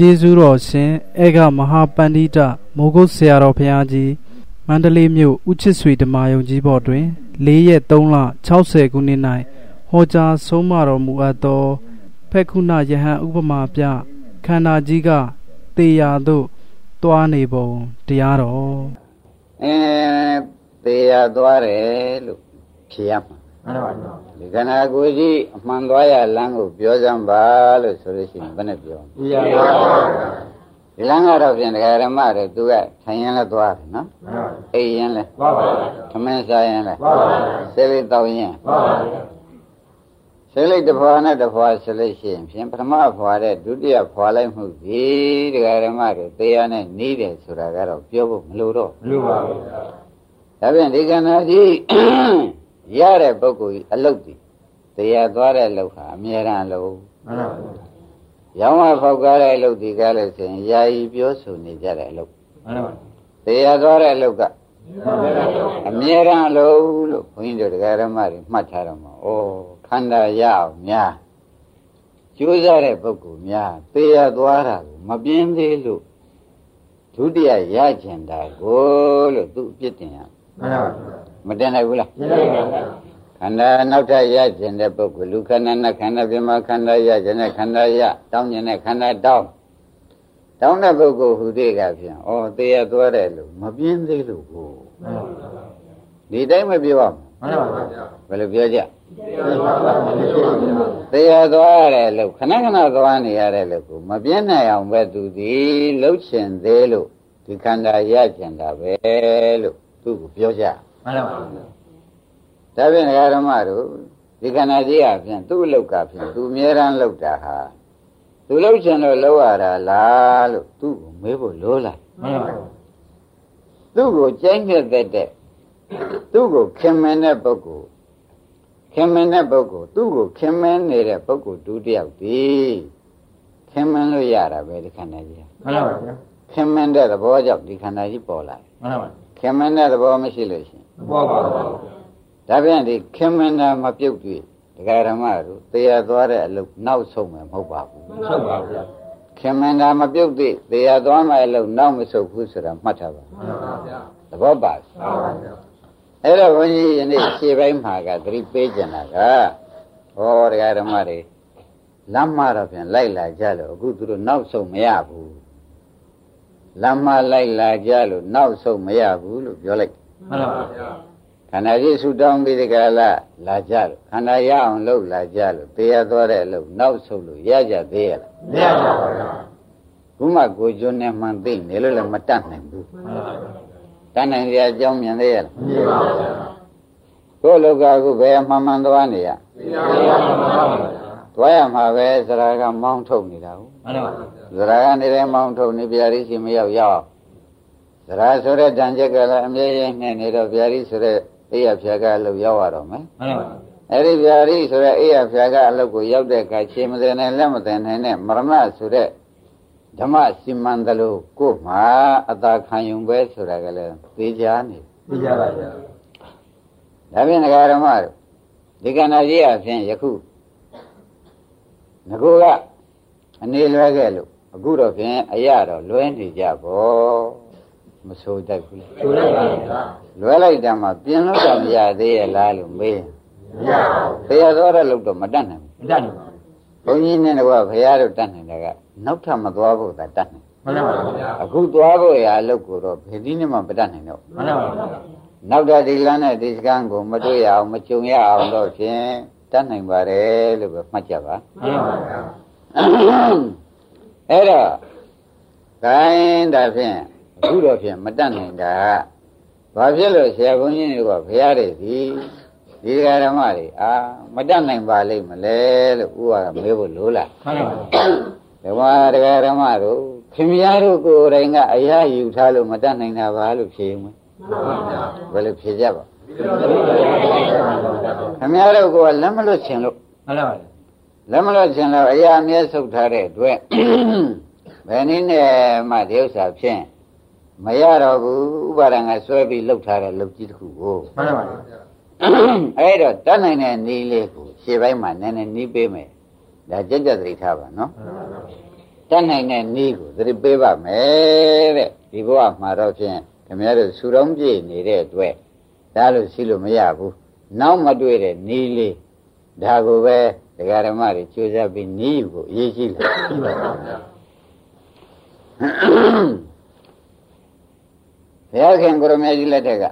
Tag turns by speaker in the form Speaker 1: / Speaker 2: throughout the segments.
Speaker 1: ကျေးဇူးတော်ရှင်ဧကမဟာပန္တိတမိုးကုတ်ဆရာတော်ဘုရားကြီးမန္တလေးမြို့ဦးချစ်ဆွေဓမ္မယုံကြီးဘော်တွင်၄ရက်3လ60ခုနှစ်၌ဟောကြားဆုံးမတော်မူအပ်သောဖက်ခုနယဟန်ဥပမာပြခန္ဓာကြီးကတေရာသို့တွားနေပုံတရားတော်
Speaker 2: အဲတေရာသွားတယ်လို့ဖြေရမှာ မှန်ပါပါဒီခန္ဓာကိုယ်ကြီးအမှန်သွားရလမ်းကိုပြောစမ်းပါလို့ဆိုလို့ရှိရင်ဘယ်နဲ့ပြောပြရပါဒီလမ်းကတော့ပြင်ဒကာရမတွေသူကထိုင်ရင်လည်းသွားတယ်နော်အိပ်ရင်လည်းသွားပါဘူးခမင်းစားရင်လည်းသွားပါဘူးဆေးလေးတောက်ရင်သွားပါဘူးဆေးလေးတစ်ဖွာနဲ့တစ်ဖွာဆိုလို့ရှိရင်ဖြင့်ပထမဖွာတဲ့ဒုတိယဖွာလိုက်မှုဒီဒကာရမတွေတရားနဲ့နေတယ်ဆိုတာကတော့ပြောဖို့မလိုတော့မလိုပါဘူးဒါဖြင့်ဒီကဏ္ဍကြီး ရတဲ့ပုဂ္ဂိုလ်ကြီးအလုတ်ဒီတရားသွားတဲ့အလုတ်ဟာအမြဲတမ်းအလုတ်မှန်ပါဘူးရောင်းဝဖောက်ကားတဲ့အလုတ်ဒီကားလို့ဆိုရင်ယာယီပြောဆိုနေကြတဲ့အလုတ်မှန်ပါဘူးတရားသွားတဲ့အလုတ်ကအမြဲတမ်းအလုတ်လို့ဘုန်းကြီးတို့တရားဓမ္မတွေမှတ်ထားတော့မှာဩခန္ဓာရအောင်များကျိုးစားတဲ့ပုဂ္ဂိုလ်များတရားသွားတာကိုမပြင်းသေးလို့ဒုတိယရကျင်တာကိုလို့သူအပြစ်တင်ရမှန်ပါဘူး မတင်နိုင်ဘူးလားတင်နိုင်ပါဘူးခန္ဓာနောက်ထပ်ရကျင်တဲ့ပုဂ္ဂိုလ်လူခန္ဓာနဲ့ခန္ဓာပြမခန္ဓာရကျင်တဲ့ခန္ဓာရတောင်းကျင်တဲ့ခန္ဓာတောင်းတောင်းတဲ့ပုဂ္ဂိုလ်ဟူသေးကဖြင့်ဩသေရသွားတယ်လို့မပြင်းသေးလို့ကိုဒီတိုင်းမပြောအောင်မှန်ပါပါဘယ်လိုပြောကြသေရသွားရတယ်လို့ခဏခဏသွားနေရတယ်လို့ကိုမပြင်းနိုင်အောင်ပဲသူဒီလှုပ်ရှင်သေးလို့ဒီခန္ဓာရကျင်တာပဲလို့သူ့ကိုပြောကြ မှန်ပါပါဒါဖြင့်ဒကာဓမ္မတို့ဒီခန္ဓာကြီးအပြင်သူ့လောက်ကဖြင့်သူအမြဲတမ်းလောက်တာဟာသူလောက်ချင်လို့လောက်ရတာလားလို့သူ့ကိုမေးဖို့လိုလာမှန်ပါပါသူ့ကိုကြိုက်မြတ်တဲ့သူ့ကိုခင်မင်တဲ့ပုဂ္ဂိုလ်ခင်မင်တဲ့ပုဂ္ဂိုလ်သူ့ကိုခင်မင်နေတဲ့ပုဂ္ဂိုလ်ဒုတိယဒီခင်မင်လို့ရတာပဲဒီခန္ဓာကြီးမှန်ပါပါခင်မင်တဲ့သဘောကြောင့်ဒီခန္ဓာကြီးပေါ်လာတယ်မှန်ပါပါခင်မင်တဲ့သဘောမရှိလို့ရှိရင် ပေါ်ပါဘူးဒါပြန်ဒီခင်မင်တာမပြုတ်တွေ့ဒကာဓမ္မတို့တရားသွားတဲ့အလုပ်နောက်ဆုံးမယ်မဟုတ်ပါဘူးဟုတ်ပါဘူးခင်မင်တာမပြုတ်သိတရားသွားမယ်အလုပ်နောက်မဆုတ်ဘူးဆိုတာမှတ်ထားပါမှန်ပါဗျာသဘောပါမှန်ပါဗျာအဲ့တော့ဘုန်းကြီးယနေ့ခြေပိုင်းမှာကသတိပေးကြတာကဟောဒကာဓမ္မတွေလမ်းမတော့ပြန်လိုက်လာကြလို့အခုသူတို့နောက်ဆုံးမရဘူးလမ်းမလိုက်လာကြလို့နောက်ဆုံးမရဘူးလို့ပြောလိုက် မှန်ပါဗျာခန္ဓာကြီးဆူတောင်းပြီးဒီကလာလာကြလို့ခန္ဓာရအောင်လှုပ်လာကြလို့တရားသွားတဲ့အလုပ်နောက်ဆုံးလို့ရကြသေးရလားမရပါဘူးဗျာဘုမကိုကျွန်းနဲ့မှန်သိနေလို့လည်းမတတ်နိုင်ဘူးမှန်ပါဗျာတတ်နိုင်ကြအကြောင်းမြင်သေးရလားမမြင်ပါဘူးဗျာကိုယ်လောကအခုဘယ်မှန်မှန်သွားနေရမရပါဘူးဗျာသွားရမှာပဲစရာကမောင်းထုတ်နေတာဟုတ်မှန်ပါဗျာသရကနေမောင်းထုတ်နေဗျာရိရှိမရောက်ရောက် သရဆိုတဲ့တန်ချက်ကလည်းအမြဲတမ်းနဲ့နေတော့ဗျာရိဆိုတဲ့အိယဖြာကအလုပ်ရောက်ရတော့မယ်မှန်ပါပါအဲ့ဒီဗျာရိဆိုတဲ့အိယဖြာကအလုပ်ကိုရောက်တဲ့အခါခြေမစင်နဲ့လက်မစင်နိုင်နဲ့မရဏဆိုတဲ့ဓမ္မစီမံတယ်လို့ကို့မှာအသာခံယုံပဲဆိုတာကလည်းသိကြနေသိကြပါဗျာဒါဖြင့်ဒကာဓမ္မတို့ဒီကဏ္ဍကြီးအဖြစ်ယခုငကိုကအနေလွဲခဲ့လို့အခုတော့ဖြင့်အရတော့လွဲနေကြပေါ့ မဆိုတတ်ဘူးဆိုလိုက်ပါဗျာလွဲလိုက်တာမှပြင်လို့တော့မရသေးရဲ့လားလို့မေးမရပါဘူးတရားတော်တဲ့လို့တော့မတတ်နိုင်ဘူးမတတ်နိုင်ပါဘူးဘုန်းကြီးနဲ့တော့ဘုရားတို့တတ်နိုင်တယ်ကနောက်ထပ်မသွားဖို့သာတတ်နိုင်မှန်ပါပါဗျာအခုသွားဖို့ရာအလုပ်ကိုတော့ဘယ်ဒီနဲ့မှမတတ်နိုင်တော့မှန်ပါပါနောက်တော့ဒီလမ်းနဲ့ဒီစကံကိုမတွေ့ရအောင်မကြုံရအောင်တော့ဖြင့်တတ်နိုင်ပါတယ်လို့ပဲမှတ်ကြပါမှန်ပါပါအဲ့တော့ခိုင်းတာဖြင့် အခုတော့ဖြင့်မတတ်နိုင်တာဘာဖြစ်လို့ဆရာဘုန်းကြီးတွေကဘုရားတွေဒီဒီဓမ္မတွေအာမတတ်နိုင်ပါလိမ့်မလဲလို့ဥပါကမေးဖို့လိုလားမှန်ပါဘူးဓမ္မဓမ္မတို့ခင်ဗျားတို့ကိုယ်တိုင်ကအရာယူထားလို့မတတ်နိုင်တာပါလို့ဖြေဦးမယ်ဘယ်လိုဖြေကြပါခင်ဗျားတို့ကလက်မလွတ်ချင်လို့မှန်ပါပါလက်မလို့ခြင်းလို့အရာအမြဲဆုပ်ထားတဲ့အတွက်ဘယ်နည်းနဲ့မှဒီဥစ္စာဖြင့် မရတော့ဘူးဥပါဒံကဆွဲပြီးလှုပ်ထားတဲ့လှုပ်ကြီးတစ်ခုကိုမှန်ပါပါအဲ့တော့တတ်နိုင်တဲ့နည်းလေးကိုရှေ့ပိုင်းမှာနည်းနည်းနီးပေးမယ်ဒါကြက်ကြက်သတိထားပါနော်တတ်နိုင်တဲ့နည်းကိုသတိပေးပါမယ်တဲ့ဒီဘဝမှာတော့ဖြင့်ခင်ဗျားတို့ဆူတုံးပြည့်နေတဲ့အတွက်ဒါလို့ရှိလို့မရဘူးနောက်မတွေ့တဲ့နည်းလေးဒါကိုပဲဒကာဓမ္မတွေကြိုးစားပြီးနည်းကိုအရေးကြီးတယ် ဘုရားခင်ကိုရမေကြီးလက်ထက်က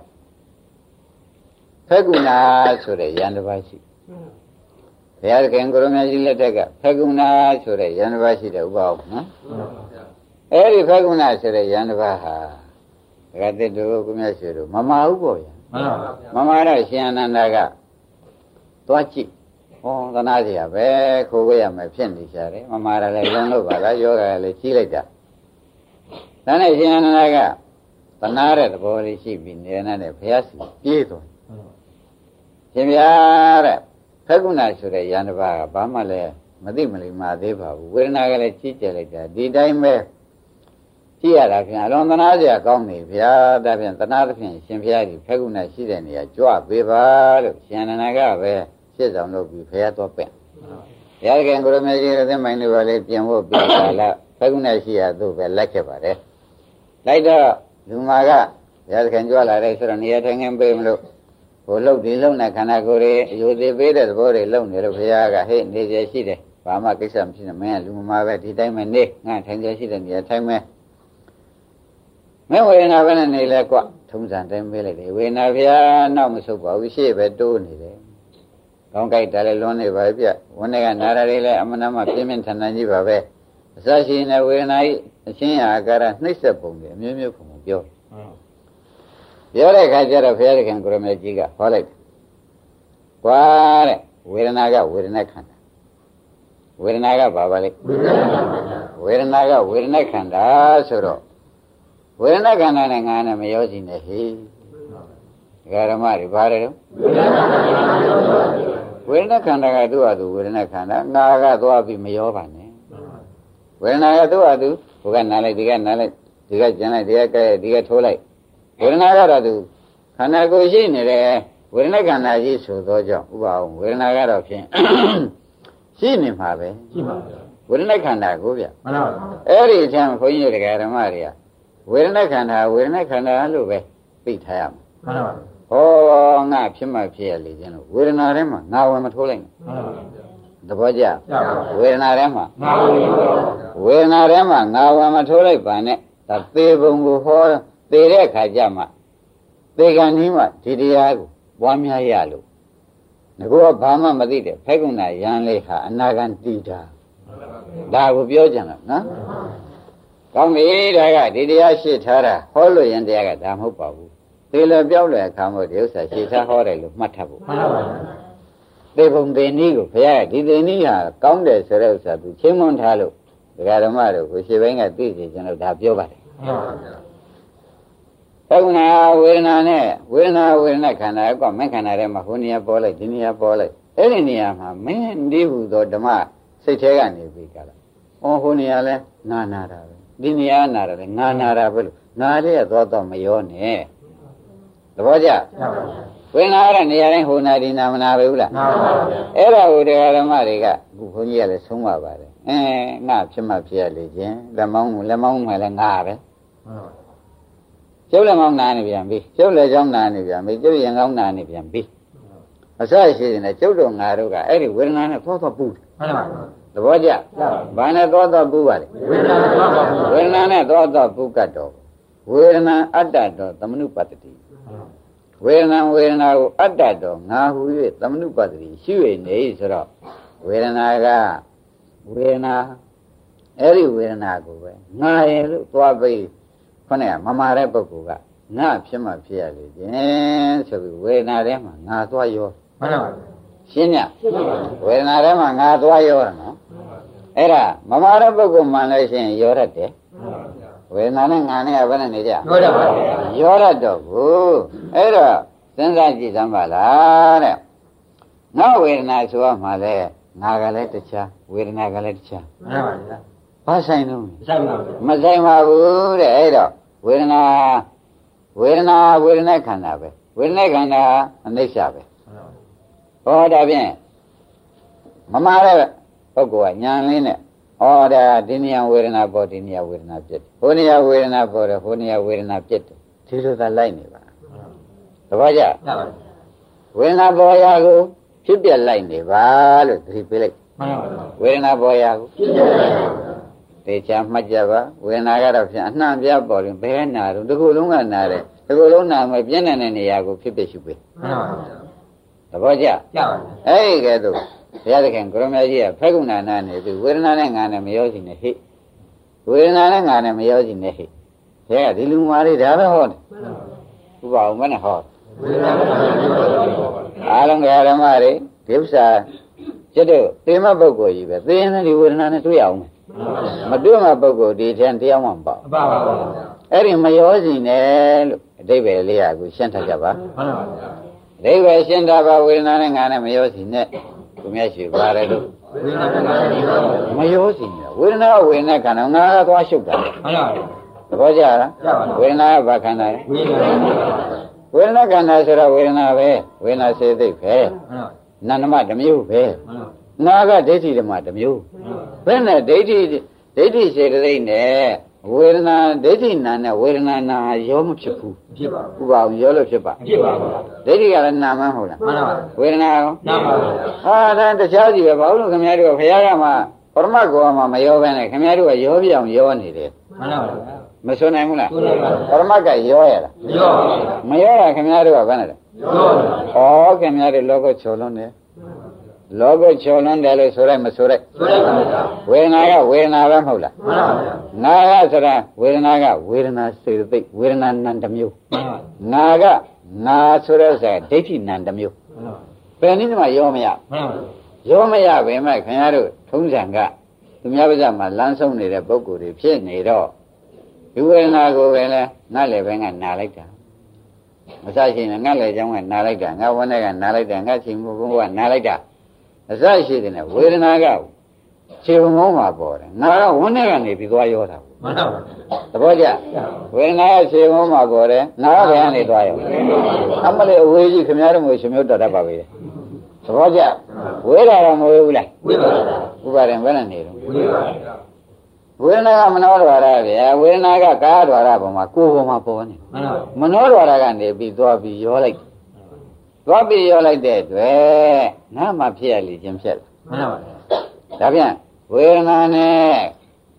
Speaker 2: ဖက်ကုနာဆိုတဲ့ယန္တပါရှိဘုရားခင်ကိုရမေကြီးလက်ထက်ကဖက်ကုနာဆိုတဲ့ယန္တပါရှိတဲ့ဥပအောင်နော်အဲ့ဒီဖက်ကုနာဆိုတဲ့ယန္တပါဟာဒကာတစ်တို့ကိုမြတ်ရှိတို့မမဟုတ်ပေါ့ဗျာမမတော့ရှင်အနန္ဒာကသွားကြည့်ဟောသနာစရာပဲခိုးဝဲရမယ်ဖြစ်နေကြတယ်မမရလည်းလုံးလို့ပါလားယောဂလည်းကြီးလိုက်တာဒါနဲ့ရှင်အနန္ဒာက သနာတဲ့သဘောလေးရှိပြီးနေနေတဲ့ဘုရားစီပြေးသွားရှင်ဗျာတဲ့ဖက်ကုဏဆိုတဲ့ယန္တပါကဘာမှလည်းမသိမလိမ္မာသေးပါဘူးဝေဒနာကလည်းကြီးကျယ်လိုက်တာဒီတိုင်းပဲကြည့်ရတာဖြင့်အလွန်သနာစရာကောင်းနေဗျာဒါဖြင့်သနာသဖြင့်ရှင်ဘုရားကြီးဖက်ကုဏရှိတဲ့နေရာကြွပေးပါလို့ရှင်နန္ဒကပဲရှစ်ဆောင်လုပ်ပြီးဖះတော့ပင့်ဘုရားခင်ကိုရမေကြီးရတဲ့မိုင်းတွေပါလေပြင်ဖို့ပြတာလားဖက်ကုဏရှိရသူ့ပဲလိုက်ခဲ့ပါတယ်လိုက်တော့ လူမာကဘုရားခင်ကြွလာတဲ့ဆိုတော့နေရာထိုင်ငင်းပေးမလို့ဟိုလှုပ်ဒီလှုပ်နေခန္ဓာကိုယ်ရဲ့အယုသေးပေးတဲ့သဘောတွေလှုပ်နေလို့ဘုရားကဟဲ့နေကြရှိတယ်ဘာမှကိစ္စမရှိနဲ့မင်းကလူမာပဲဒီတိုင်းပဲနေငါထိုင်ကြရှိတဲ့နေရာထိုင်မယ်မင်းဝေဒနာပဲနဲ့နေလဲကွထုံးစံတိုင်းပေးလိုက်တယ်ဝေဒနာဘုရားနောက်မဆုတ်ပါဘူးရှေ့ပဲတိုးနေတယ်ကောင်းကြိုက်တယ်လည်းလွန်နေပါပြဝန်းတွေကနာရတွေလည်းအမနာမပြင်းပြင်းထန်ထန်ကြီးပါပဲအစရှိနေဝေဒနာဤအချင်းအာကာရနှိမ့်ဆက်ပုံတွေအမျိုးမျိုးပုံ ပြောပြောတဲ့အခါကျတော့ဘုရားခင်ကိုရမေကြီးကဟောလိုက်ကွာတဲ့ဝေဒနာကဝေဒနာခန္ဓာဝေဒနာကဘာပါလဲဝေဒနာကဝေဒနာခန္ဓာဆိုတော့ဝေဒနာခန္ဓာနဲ့ငါနဲ့မရောစီနဲ့ဟေးဒကာဓမ္မတွေပါတယ်တော့ဝေဒနာခန္ဓာကသူ့ဟာသူဝေဒနာခန္ဓာငါကသွားပြီးမရောပါနဲ့ဝေဒနာကသူ့ဟာသူဟိုကနားလိုက်ဒီကနားလိုက် ဒီကကျန်လိုက်ဒီကကဲဒီကထိုးလိုက်ဝေဒနာကတော့သူခန္ဓာကိုယ်ရှိနေတယ်ဝေဒနာခန္ဓာရှိဆိုသောကြောင့်ဥပအောင်ဝေဒနာကတော့ဖြင့်ရှိနေမှာပဲရှိပါဗျာဝေဒနာခန္ဓာကိုဗျမှန်ပါပါအဲ့ဒီအထက်ဘုန်းကြီးတို့ဓမ္မတွေကဝေဒနာခန္ဓာဝေဒနာခန္ဓာလို့ပဲသိထားရမှာမှန်ပါပါဟောငါဖြစ်မှဖြစ်ရလေခြင်းလို့ဝေဒနာထဲမှာငါဝင်မထိုးလိုက်နဲ့သဘောကျဝေဒနာထဲမှာငါဝင်မထိုးဝေဒနာထဲမှာငါဝင်မထိုးလိုက်ပါနဲ့ ဒါသေပုံကိုဟောသေတဲ့အခါကျမှသေကံကြီးမှဒီတရားကိုပွားများရလို့ငါကဘာမှမသိတဲ့ဖဲကုဏရန်လေးဟာအနာဂံတိတာဒါကိုပြောကြတယ်နော်ကောင်းပြီဒါကဒီတရားရှိထားတာဟောလို့ရင်တရားကဒါမဟုတ်ပါဘူးသေလပြောက်လွယ်အခါမို့ဒီဥစ္စာရှင်းထားဟောတယ်လို့မှတ်ထားဖို့မှန်ပါပါသေပုံသေနည်းကိုဘုရားကဒီသေနည်းဟာကောင်းတယ်ဆိုတဲ့ဥစ္စာသူချင်းမွန်ထားလို့ ဒကာဓမ္မတို့ကိုရှင်းပိုင်းကသိစီကျွန်တော်ဒါပြောပါတယ်မှန်ပါပါသက္ကနာဝေဒနာနဲ့ဝေဒနာဝေဒနာခန္ဓာကမင်းခန္ဓာထဲမှာဟိုနေရာပေါ်လိုက်ဒီနေရာပေါ်လိုက်အဲ့ဒီနေရာမှာမင်းဒီဟုသောဓမ္မစိတ်ထဲကနေပြီးကြလား။အော်ဟိုနေရာလဲနာနာတာပဲဒီနေရာနာတာလဲငါနာတာပဲလို့နာတဲ့သွားတော့မရောနဲ့သဘောကျဝိညာဉ်ရနေရာတိုင်းဟိုနာဒီနာမနာပဲဘူးလားမှန်ပါဗျာအဲ့ဒါကိုတရားဓမ္မတွေကအခုဘုန်းကြီးကလည်းဆုံးပါပါတယ် အဲငါဖြစ်မှဖြစ်ရလေခြင်းလက်မောင်းလက်မောင်းမှလည်းငါပဲမှန်ပါကျုပ်လက်မောင်းနာနေပြန်ပြီကျုပ်လက်ချောင်းနာနေပြန်ပြီကျုပ်ရင်ကောင်းနာနေပြန်ပြီအစရှိနေကျုပ်တို့ငါတို့ကအဲ့ဒီဝေဒနာနဲ့သောသောပူတယ်မှန်ပါသဘောကျဘာနဲ့သောသောပူပါလဲဝေဒနာနဲ့သောသောပူဝေဒနာနဲ့သောသောပူကတ်တော်ဝေဒနာအတ္တတော်သမနုပတ္တိဝေဒနာဝေဒနာကိုအတ္တတော်ငါဟူ၍သမနုပတ္တိရှိ၍နေဆိုတော့ဝေဒနာက ဝေဒနာအဲ့ဒီဝေဒနာကိုပဲငါရဲ့လို့သွားပြီးခொနဲ့မမာတဲ့ပုဂ္ဂိုလ်ကငါဖြစ်မှဖြစ်ရလေခြင်းဆိုပြီးဝေဒနာထဲမှာငါသွားရောမှန်ပါပါရှင်းညဝေဒနာထဲမှာငါသွားရောတယ်နော်အဲ့ဒါမမာတဲ့ပုဂ္ဂိုလ်မှန်လို့ရှိရင်ရောတတ်တယ်ဝေဒနာနဲ့ငါနဲ့ဘယ်နဲ့နေကြရောတတ်ပါဘူးရောတတ်တော့ဘူးအဲ့တော့စဉ်းစားကြည့်စမ်းပါလားတဲ့ငါဝေဒနာဆိုရမှာလဲ ငါကလည်းတခြားဝေဒနာကလည်းတခြားမှန်ပါဗျာဘာဆိုင်လို့မဆိုင်ပါဘူးတဲ့အဲ့တော့ဝေဒနာဝေဒနာဝေဒနာခန္ဓာပဲဝေဒနာခန္ဓာအနိစ္စပဲဟောဒါဖြင့်မမာတဲ့ပုဂ္ဂိုလ်ကညာလင်းနဲ့ဩဒါဒီနေရာဝေဒနာပေါ်ဒီနေရာဝေဒနာပြစ်ဟိုနေရာဝေဒနာပေါ်တယ်ဟိုနေရာဝေဒနာပြစ်တယ်ဒီလိုသာလိုက်နေပါတပည့်ကြဝေဒနာပေါ်ရာကို ဖြစ်ပြလိုက်နေပါလို့သတိပေးလိုက်ဝေဒနာပေါ်ရာကိုဖြစ်ပြလိုက်သေချာမှတ်ကြပါဝေဒနာကတော့ဖြင့်အနှံ့ပြပေါ်ရင်ဘယ်နာတော့ဒီကုလုံးကနာတယ်ဒီကုလုံးနာမယ်ပြင်းနေတဲ့နေရာကိုဖြစ်ဖြစ်ရှုပေးမှန်ပါဗျာသဘောကျကျပါဗျာအဲ့ဒီကဲတော့ဘုရားသခင်ကိုရမကြီးကဖက်ကုဏနာနေပြီဝေဒနာနဲ့ငါနဲ့မရောစီနဲ့ဟိဝေဒနာနဲ့ငါနဲ့မရောစီနဲ့ဟိဘုရားကဒီလူမာလေးဒါပဲဟောတယ်ဥပအောင်မနဲ့ဟော အားလုံးကဓမ္မတွေဒီဥစ္စာကျွတ်တို့သေမပုဂ္ဂိုလ်ကြီးပဲသေရင်ဒီဝေဒနာနဲ့တွေ့အောင်မတွေ့မှပုဂ္ဂိုလ်ဒီထက်တရားမှမပေါ့
Speaker 3: ပါပါပါ
Speaker 2: အဲ့ဒီမရောစီနဲ့လို့အတိပ္ပယ်လေးကကိုရှင်းထားကြပါမှန်ပါပါအတိပ္ပယ်ရှင်းထားပါဝေဒနာနဲ့ငါနဲ့မရောစီနဲ့သူများရှိပါတယ်လို့မရောစီနဲ့ဝေဒနာဝေဒနာခန္ဓာငါကသွားရှုပ်တာမှန်ပါပါသဘောကျလားဝေဒနာကဘာခန္ဓာလဲဝေဒနာ ခန္ဓာဆိုတော့ဝေဒနာပဲဝေဒနာစေသိက်ပဲနန္ဒမဓမျိုးပဲငါကဒိဋ္ဌိဓမ္မဓမျိုးဘယ်နဲ့ဒိဋ္ဌိဒိဋ္ဌိစေတသိက်နဲ့ဝေဒနာဒိဋ္ဌိနာနဲ့ဝေဒနာနာရောမဖြစ်ဘူး
Speaker 3: ဖြစ်ပါ
Speaker 2: ဘူးဥပါအောင်ရောလို့ဖြစ်ပါ
Speaker 3: ဖြစ်ပါဘူး
Speaker 2: ဒိဋ္ဌိကလည်းနာမဟုတ်လား
Speaker 3: မှန်ပါပါ
Speaker 2: ဝေဒနာရော
Speaker 3: နာပါပါ
Speaker 2: ဟာဒါတခြားစီပဲဘာလို့ခင်ဗျားတို့ဘုရားကမှပရမတ်ကောမှာမရောဘဲနဲ့ခင်ဗျားတို့ကရောပြအောင်ရောနေတယ်
Speaker 3: မှန်ပါပါ
Speaker 2: မစွနိုင်ဘူးလား
Speaker 3: စွနိုင်ပါ
Speaker 2: ပရမတ်ကရောရလား
Speaker 3: ရော
Speaker 2: မရောတာခင်ဗျားတို့ကဘယ်နဲ့လဲ
Speaker 3: ရော
Speaker 2: ဩခင်ဗျားတို့လောကချော်လွန်းတယ်လောကချော်လွန်းတယ်လို့ဆိုလိုက်မဆိုလိုက်
Speaker 3: ဆိုလိုက်ပါဗျာ
Speaker 2: ဝေဒနာကဝေဒနာပဲမဟုတ်လား
Speaker 3: မှန်ပါဗျာငါ
Speaker 2: ကဆိုတာဝေဒနာကဝေဒနာစေတသိက်ဝေဒနာနံတစ်မျိုးမှန်ပါငါကငါဆိုတဲ့ဆိုဒိဋ္ဌိနံတစ်မျိုးမှန်ပါဘယ်နည်းမှရောမရ
Speaker 3: မှန်ပါ
Speaker 2: ရောမရပဲမဲ့ခင်ဗျားတို့ထုံးစံကသူများပါးမှာလမ်းဆုံးနေတဲ့ပုံကိုယ်တွေဖြစ်နေတော့ ဒီဝေဒနာကိုပဲလဲငါလည်းပဲငါနာလိုက်တာမဆရှိရင်ငါလည်းကြောင်းကနာလိုက်တာငါဝန်းထဲကနာလိုက်တာငါချိန်မှုကုန်းကနာလိုက်တာအစရှိတယ်နဲ့ဝေဒနာကခြေုံမောင်းမှာပေါ်တယ်ငါကဝန်းထဲကနေပြီးသွားရောတာ
Speaker 3: မှန်ပါပါ
Speaker 2: သဘောကျဝေဒနာကခြေုံမောင်းမှာပေါ်တယ်ငါကဘယ်ကနေသွားရောအမလေးအဝေးကြီးခင်ဗျားတို့မျိုးရှင်မျိုးတော်တတ်ပါပဲသဘောကျဝေးတာတော့မဝေးဘူးလား
Speaker 3: ဝေးပါ
Speaker 2: ဘူးဥပါရင်ဘယ်နဲ့နေတော့
Speaker 3: ဝေးပါ
Speaker 2: ဝေဒနာကမနောဒွါရဗျာဝေဒနာကကာယဒွါရပုံမှာကိုယ်ပုံမှာပေါ်နေမနောဒွါရကနေပြီးသွားပြီးရောလိုက်သွားပြီးရောလိုက်တဲ့အတွက်ငါမှဖြစ်ရလိခြင်းဖြစ်
Speaker 3: လာမှန်ပါဗျာ
Speaker 2: ဒါပြန်ဝေဒနာနဲ့